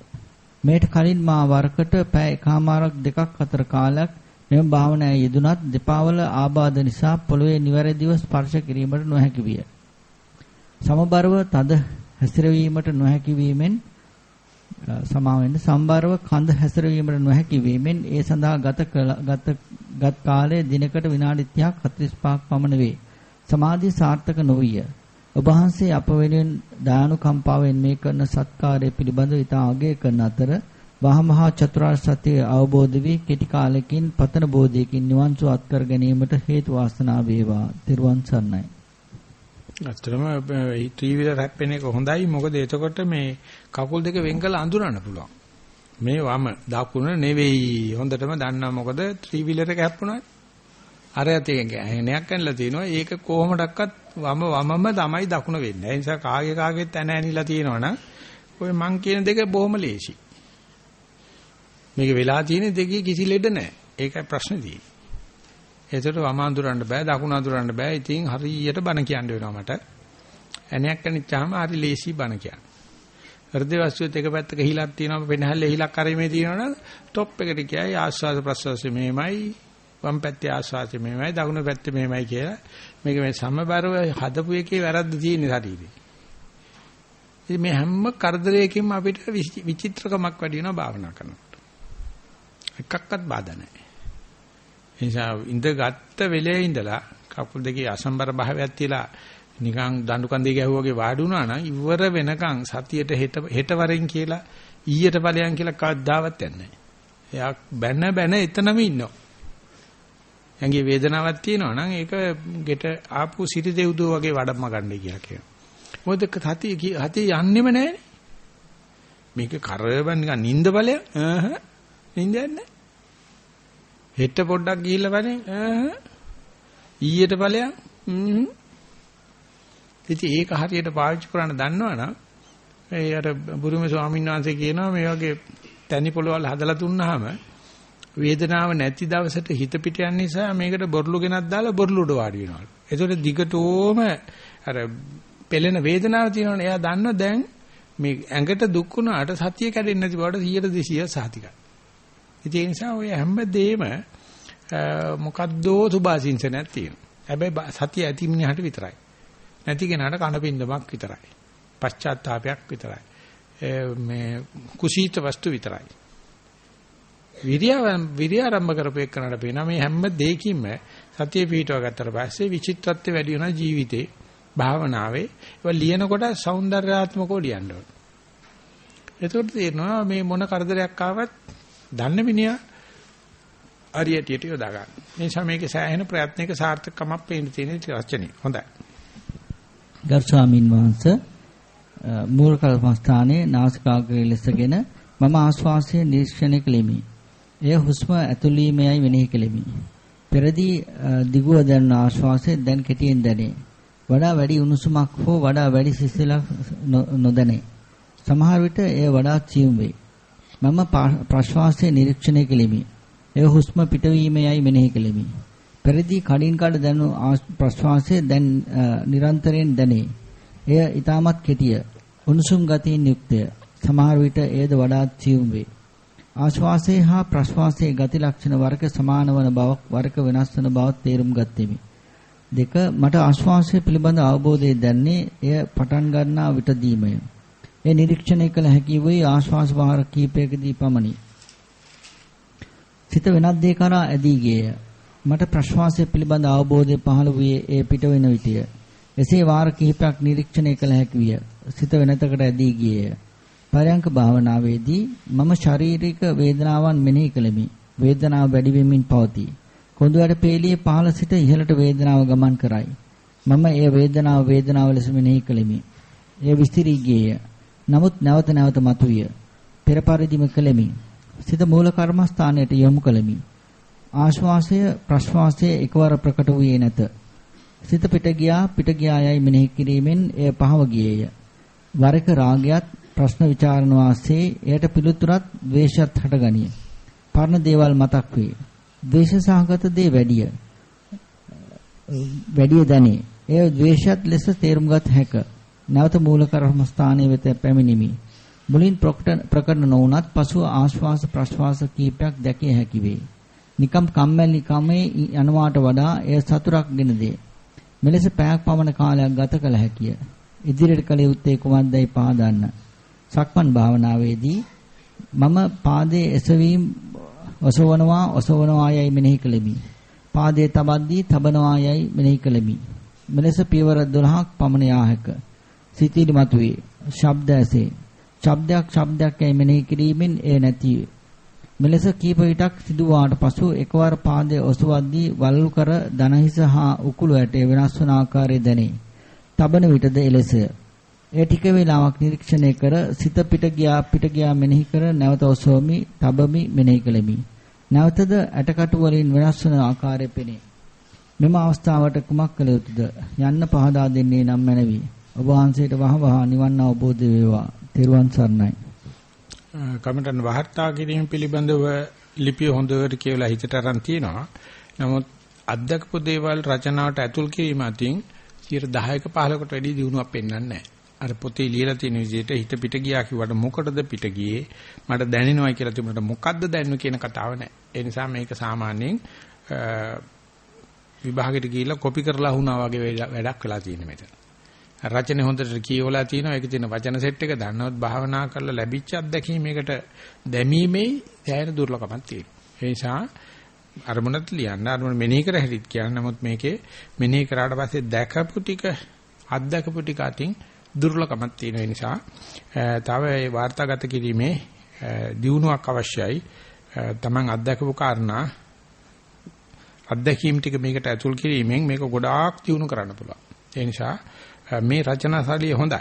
මේට කලින් මා වරකට පෑ එකමාරක් දෙකක් අතර කාලයක් මෙම භාවනාවේ යෙදුනත් දෙපාවල ආබාධ නිසා පොළවේ නිවැරදිව ස්පර්ශ කිරීමට නොහැකි විය. සමබරව තද හැසිරවීමට නොහැකි වීමෙන් සමාවෙන්න සම්බරව කඳ හැසිරවීමට නොහැකි වීමෙන් ඒ සඳහා ගත ගත ගත් කාලය දිනකට විනාඩි 30ක් 45ක් පමණ වේ. සමාධිය සාර්ථක නොවිය. ඔබ වහන්සේ අප වෙනුවෙන් දානුකම්පාවෙන් මේ කරන සත්කාරය පිළිබඳව ඉතා අගය කරන අතර වහමහා චතුරාර්ය සත්‍ය අවබෝධ වී කෙටි කාලෙකින් පතන බෝධියකින් නිවන් සුව අත්කර ගැනීමට හේතු වාසනා වේවා. ත්‍රිවන් සරණයි. අත්‍තරම ත්‍රිවිධ රැප්පෙන එක හොඳයි. මොකද එතකොට මේ කකුල් දෙක වෙන් කරලා අඳුරන්න පුළුවන්. මේ වම දකුණ නෙවෙයි. හොඳටම දන්නා මොකද ත්‍රිවිලර එක හැප්පුණා. අර යතේ ඇහෙනයක් ඇනලා තිනවා. ඒක කොහොමඩක්වත් වම වමම තමයි දකුණ වෙන්නේ. ඒ නිසා කාගේ කාගේත් ඇන ඇනිලා තියෙනවනම් ඔය මං කියන දෙක බොහොම ලේසි. මේක වෙලා තියෙන දෙකේ කිසි ලෙඩ නැහැ. ඒකයි ප්‍රශ්නේ තියෙන්නේ. ඒකට වම අඳුරන්න බෑ, දකුණ අඳුරන්න බෑ. ඉතින් හරියට බන කියන්න වෙනවා මට. ඇණයක් කනිච්චාම හරි ලේසි බන කියන්න. හෘද වස්තුවත් එක පැත්තක හිලක් තියෙනවා, පෙනහැල්ල හිලක් අරීමේ තියෙනවනම් টොප් එකට කියයි ආස්වාද ප්‍රසවාසය මෙහෙමයි, වම් පැත්තේ ආස්වාදය මෙහෙමයි, දකුණු පැත්තේ මෙහෙමයි කියලා. මේක මේ සමබරව හදපු එකේ වැරද්ද තියෙන ශරීරේ. ඉතින් මේ හැම කරදරයකින්ම අපිට විචිත්‍රකමක් වැඩි වෙනවා භාවනා කරනකොට. එකක්වත් බාධා නැහැ. නිසා ඉඳගත් වෙලේ ඉඳලා කකුල් දෙකේ අසම්බර භාවයක් තියලා නිකන් දඬු කන්දේ ගැහුවාගේ වාඩි වුණා නම් ඉවර වෙනකන් සතියට හෙට හෙට වරෙන් කියලා ඊයට ඵලයන් කියලා කවදාවත් යන්නේ නැහැ. එයා බැන බැන එතනම ඉන්නවා. එයාගේ වේදනාවක් තියෙනවා නම් ඒක ගෙට ආපු සිටි දෙව්දෝ වගේ වඩම්ම ගන්නයි කියලා කියනවා. මොකද හති හති යන්නෙම නැහැනේ. මේක කරවන්න නිකන් නිින්ද බලය. අහහ නිින්ද යන්නේ හෙට පොඩ්ඩක් ගිහිල්ලා බලන්න. ඊයට ඵලයක්? හ්ම්. ඉතින් ඒක හරියට පාවිච්චි කරන්න දන්නවනම් ඒ අර බුරුමේ ස්වාමීන් වහන්සේ කියනවා මේ වගේ තනි පොළවල් හදලා දුන්නාම වේදනාව නැති දවසට හිත පිට යන නිසා මේකට බොරළු ගෙනත් දාලා බොරළුඩ වාඩි වෙනවලු. ඒතකොට දිගටම අර පෙළෙන වේදනාව තියෙනවනේ. එයා දන්නවා දැන් මේ ඇඟට දුක් වුණාට සතිය කැඩෙන්නේ නැති බවට 100 200 සාතිකයි. ඉතින් ඒ නිසා ඔය හැම දෙෙම මොකද්දෝ සුභාසින්සනක් තියෙනවා. හැබැයි සතිය ඇති මිනිහට විතරයි. නැති කෙනාට කණපින්දමක් විතරයි. පශ්චාත්තාවයක් විතරයි. මේ කුසීත වස්තු විතරයි. විරිය විරිය ආරම්භ කරපේ කරනට පේන මේ හැම දෙයකින්ම සතිය පිහිටව ගත්තට පස්සේ විචිත්‍රත්වය වැඩි වෙනවා ජීවිතේ භාවනාවේ ඒවා ලියනකොට సౌందర్యාත්මකව ලියන්න ඕනේ. එතකොට තේරෙනවා මේ මොන කරදරයක් ආවත් දන්න මිනිහා අරියටියට යොදා ගන්න. මේ නිසා මේකේ සෑහෙන ප්‍රයත්නයක සාර්ථකකමක් පේන්න තියෙන රචනෙ. හොඳයි. ගරු ස්වාමින් වහන්සේ මූල කර්මස්ථානයේ නාසිකාග්‍රය ලෙසගෙන මම ආශ්වාසය නිරීක්ෂණය කෙලිමි. එය හුස්ම ඇතුළීමේයි වෙනෙහි කෙලිමි. පෙරදී දිගුව දැනුන ආශ්වාසය දැන් කෙටියෙන් දැනේ. වඩා වැඩි උණුසුමක් හෝ වඩා වැඩි සිසිලක් නොදැනේ. සමහර විට එය වඩා සියුම් වේ. මම ප්‍රශ්වාසය නිරීක්ෂණය කෙලිමි. එය හුස්ම පිටවීමේයි මෙනෙහි කෙලිමි. පෙරදී කඩින් කඩ දැනු ප්‍රශ්වාසය දැන් නිරන්තරයෙන් දැනේ. එය ඊටමත් කෙටිය. උණුසුම් ගතියින් යුක්තය. සමහර විට එයද වඩාත් සියුම් වේ. ආශ්වාසයේ හා ප්‍රශ්වාසයේ ගති ලක්ෂණ වරක සමාන වන බවක් වරක වෙනස් වන බවක් තේරුම් ගත්ෙමි. දෙක මට ආශ්වාසය පිළිබඳ අවබෝධය දැන්නේ එය පටන් ගන්නා විටදීමය. ඒ නිරීක්ෂණය කළ හැකි වූ ආශ්වාස වාර කීපයකදී පමණි. සිත වෙනත් දේ කරා ඇදී ගියය. මට ප්‍රශ්වාසය පිළිබඳ අවබෝධය පහළ වූයේ ඒ පිට වෙන විටය. එසේ වාර කිහිපයක් නිරීක්ෂණය කළ හැකි විය. සිත වෙනතකට ඇදී ගියේය. පරයන්ක භාවනාවේදී මම ශාරීරික වේදනාවන් මෙනෙහි කළෙමි. වේදනාව වැඩි වෙමින් පවතී. කොඳුයට පේළියේ පහළ සිට ඉහළට වේදනාව ගමන් කරයි. මම ඒ වේදනාව වේදනාව ලෙස මෙනෙහි කළෙමි. එය විස්තරී ගියේය. නමුත් නැවත නැවත මතුවිය. පෙර පරිදිම කළෙමි. සිත මූල කර්මස්ථානයට යොමු කළෙමි. ආශ්වාසය ප්‍රශ්වාසය එකවර ප්‍රකට වූයේ නැත. සිත පිට ගියා පිට ගියා යයි මෙනෙහි කිරීමෙන් එය පහව ගියේය. වරක රාගයත් ප්‍රශ්න ਵਿਚාරණ වාසේ එයට පිළිතුරත් ද්වේෂයත් හටගනිය. පරණ දේවල් මතක් වේ. ද්වේෂ සහගත දේ වැඩිය. වැඩිය දැනේ. එය ද්වේෂයත් ලෙස තේරුම්ගත හැක. නැවත මූල කර්මස්ථානයේ වෙත පැමිණිමි. මුලින් ප්‍රකට නොවුනත් පසුව ආශ්වාස ප්‍රශ්වාස කීපයක් දැකිය හැකි වේ. නිකම් කම්මැලි කමේ යනවාට වඩා එය සතුටක් ගෙන දේ. මෙලෙස පැයක් පමණ කාලයක් ගත කළ හැකිය. ඉදිරියට කළ යුත්තේ කුමක්දයි පාදන්න. සක්මන් භාවනාවේදී මම පාදයේ එසවීම ඔසවනවා ඔසවනවා යයි මෙනෙහි කළෙමි. පාදයේ තබද්දී තබනවා යයි මෙනෙහි කළෙමි. මෙලෙස පියවර 12ක් පමණ යා හැක. සිතිලි මතුවේ. ශබ්ද ඇසේ. ශබ්දයක් ශබ්දයක් යයි මෙනෙහි කිරීමෙන් එය නැති මෙලෙස කීප විටක් සිදුවාට පසු එකවර පාදයේ ඔසවද්දී වලලු කර දනහිස හා උකුළු ඇටේ වෙනස් වන ආකාරය දැනේ. තබන විටද එලෙසය. ඒ ටික වේලාවක් නිරීක්ෂණය කර සිත පිට ගියා පිට ගියා මෙනෙහි කර නැවත ඔසවමි, තබමි මෙනෙහි කළෙමි. නැවතද ඇටකටු වලින් වෙනස් වන ආකාරය පෙනේ. මෙම අවස්ථාවට කුමක් කළ යුතුද? යන්න පහදා දෙන්නේ නම් මැනවි. ඔබ වහන්සේට වහවහ නිවන් අවබෝධ වේවා. තෙරුවන් සරණයි. කමටන් වාර්තා කිරීම පිළිබඳව ලිපිය හොඳට කියලා හිතට අරන් තියනවා. නමුත් අත්දකපු දේවල් රචනාවට ඇතුල් කිරීම අතින් 10ක 15කට වැඩි දියුණුවක් පෙන්වන්නේ නැහැ. අර පොතේ ලියලා තියෙන විදිහට හිත පිට ගියා කිව්වට මොකටද පිට ගියේ? මට දැනෙනවයි කියලා තිබුණාට මොකද්ද දැනෙන්නේ කියන කතාව නැහැ. ඒ නිසා මේක සාමාන්‍යයෙන් විභාගෙට ගිහිල්ලා කොපි කරලා වුණා වගේ වැඩක් වෙලා තියෙන මෙතන. රචනය හොඳට කියවලා තිනවා ඒකේ තියෙන වචන සෙට් එක දන්නවත් භාවනා කරලා ලැබිච්ච අත්දැකීම මේකට දැමීමේ දැනෙන දුර්ලභමක් තියෙනවා. ඒ නිසා අරමුණත් ලියන්න අරමුණ මෙනෙහි කර හැරිත් කියන්න නමුත් මේකේ මෙනෙහි කරාට පස්සේ දැකපු ටික අත්දකපු ටික අතින් දුර්ලභමක් තියෙන නිසා තව ඒ වාර්තාගත කිරීමේ දියුණුවක් අවශ්‍යයි. Taman අත්දකපු කාරණා අත්දැකීම් ටික මේකට ඇතුල් කිරීමෙන් මේක ගොඩාක් දියුණු කරන්න පුළුවන්. ඒ නිසා මේ රචනා ශෛලිය හොඳයි.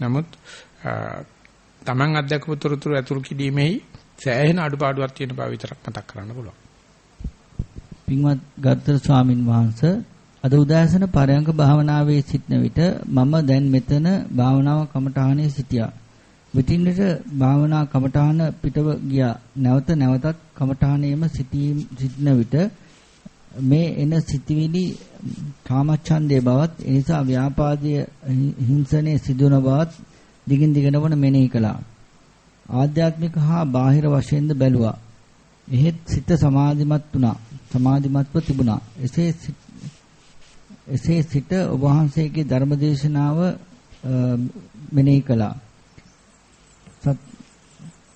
නමුත් Taman අත්දැකපු තොරතුරු ඇතුල් කිරීමේ සෑහෙන අඩුපාඩුවක් තියෙන බව විතරක් මතක් කරන්න පුළුවන්. පින්වත් ගත්තර ස්වාමින් වහන්සේ අද උදෑසන පරයන්ක භාවනාවේ සිටන විට මම දැන් මෙතන භාවනාව කමඨානේ සිටියා. විටින් විට භාවනා කමඨාන පිටව ගියා. නැවත නැවතත් කමඨානේම සිටින විට මේ එන සිටිවිලි කාමච්ඡන්දේ බවත් එනිසා ව්‍යාපාදයේ හිංසනේ සිදුවන බවත් දිගින් දිගටම මෙනෙහි කළා. ආධ්‍යාත්මික හා බාහිර වශයෙන්ද බැලුවා. එහෙත් සිත සමාධිමත් වුණා. සමාධිමත්ව තිබුණා. එසේ එසේ සිට ඔබ වහන්සේගේ ධර්මදේශනාව මෙනෙහි කළා.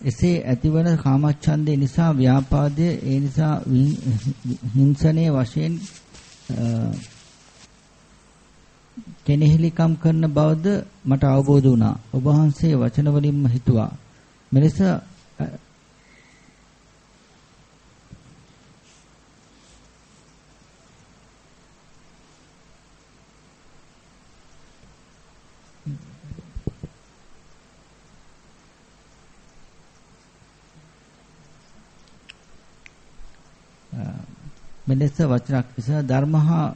එසේ ඇතිවන කාමච්ඡන්දේ නිසා ව්‍යාපාදයේ ඒ නිසා හිංසනයේ වශයෙන් කෙනෙහිලිකම් කරන බවද මට අවබෝධ වුණා. ඔබ වහන්සේ වචන වලින්ම හිතුවා. මෙලෙස මෙලෙස වචනක් නිසා ධර්මහා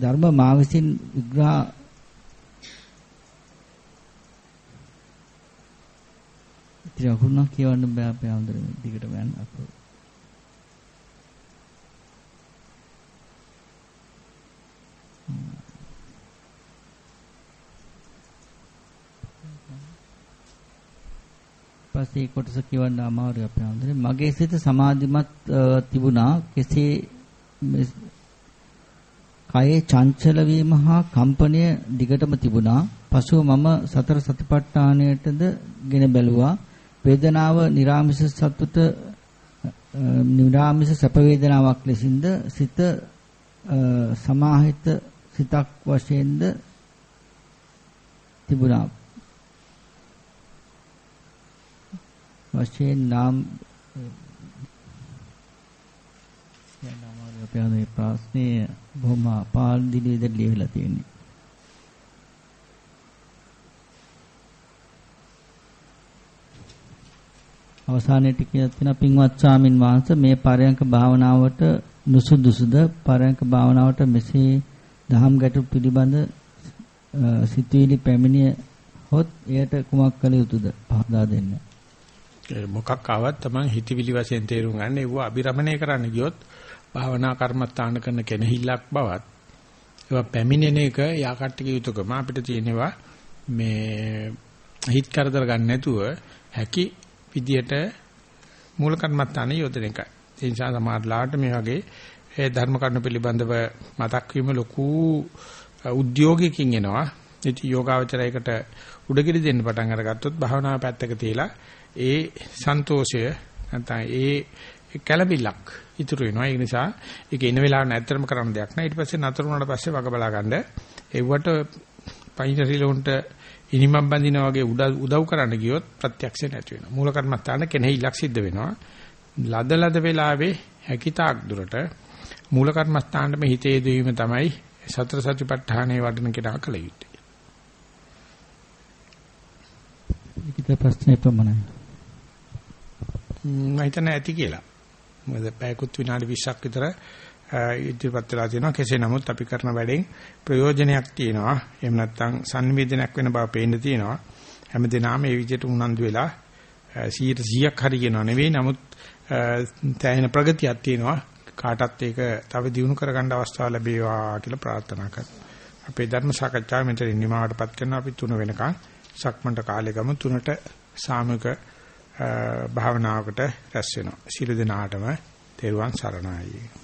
ධර්ම මා විසින් විග්‍රහ ඉතින් අකුණක් කියවන්න බෑ අපේ ආන්දර දිගටම යන්න අපෝ. පස්සේ කොටස කියවන්න අමාරුයි අපේ ආන්දරේ. මගේ සිත සමාධිමත් තිබුණා. කෙසේ කයේ චංචල වීම හා කම්පනය දිගටම තිබුණා. පසුව මම සතර සතිපට්ඨානයටද ගෙන බැලුවා. වේදනාව निराமிස සතුට නිරාමිස සැප වේදනාවක් ලෙසින්ද සිත සමාහිත සිතක් වශයෙන්ද තිබුණා වශයෙන් නාම යන අමාරු අපේ අද ප්‍රශ්නේ බොහොම පාල්දිලි විදිහට ලියවිලා තියෙන්නේ. අවසානයේ ටිකක් තියෙන පින්වත් ස්වාමින් වහන්සේ මේ පරයන්ක භාවනාවට නුසුදුසුද පරයන්ක භාවනාවට මෙසේ දහම් ගැටු පිළිබඳ සිතුවිලි පැමිණිය හොත් එයට කුමක් කළ යුතුද පහදා දෙන්න. මොකක් ආවත් Taman හිතවිලි වශයෙන් තේරුම් ගන්න ඒව අබිරමණය කරන්න ගියොත් භාවනා කර්මස්ථාන කරන කෙනෙහිල්ලක් බවත් ඒවා පැමිණෙන එක යාකට්ටික යුතුයකම අපිට තියෙනවා මේ හිත කරදර ගන්න නැතුව හැකි විදියට මූල කර්මස්ථාන යොදන එකයි. ඒ නිසා සමාජලාට මේ වගේ ඒ ධර්ම කරුණු පිළිබඳව මතක් වීම ලොකු උද්‍යෝගයකින් එනවා. ඉතින් යෝගාවචරයකට උඩගිරි දෙන්න පටන් අරගත්තොත් භාවනාව පැත්තක තියලා ඒ සන්තෝෂය නැත්නම් ඒ කැළඹිල්ලක් ඉතුරු වෙනවා. ඒ නිසා ඒක එන වෙලාවට නැත්තරම කරන්න දෙයක් නෑ. ඊට පස්සේ නතර වුණාට පස්සේ වග බලා ගන්න. ඒවට පයින්රිලොන්ට ඉනිමම් බඳිනා වගේ උදව් කරන්න ගියොත් ප්‍රත්‍යක්ෂ නැති වෙනවා. මූල කර්මස්ථාන කෙනෙහිලක් සිද්ධ වෙනවා. ලද ලද වෙලාවේ හැකිතාක් දුරට මූල කර්මස්ථානෙම හිතේ දීම තමයි සතර සතිපට්ඨානයේ වඩන කෙනා කල යුත්තේ. ලිඛිත ප්‍රශ්නේ ප්‍රමණයි. මම හිතන්නේ ඇති කියලා. මොකද පැයකුත් විනාඩි 20ක් විතර ඉදිරිපත් වෙලා තියෙනවා. කෙසේ නමුත් අපි කරන වැඩෙන් ප්‍රයෝජනයක් තියෙනවා. එහෙම නැත්නම් සංවේදනයක් වෙන බව පේන්න තියෙනවා. හැමදේනම මේ විදිහට උනන්දු වෙලා 100ක් හරි කියනවා නෙවෙයි. නමුත් තැහෙන ප්‍රගතියක් තියෙනවා. කාටත් ඒක තව දියුණු කරගන්න අවස්ථාව ලැබේවා කියලා ප්‍රාර්ථනා කරනවා. අපේ ධර්ම සාකච්ඡාව මෙතන නිමාවටපත් කරනවා. අපි තුන වෙනකන් සක්මන්ට කාලේ ගමු තුනට සාමූහික භාවනාවකට රැස් වෙනවා. සියලු දෙනාටම තෙරුවන් සරණයි.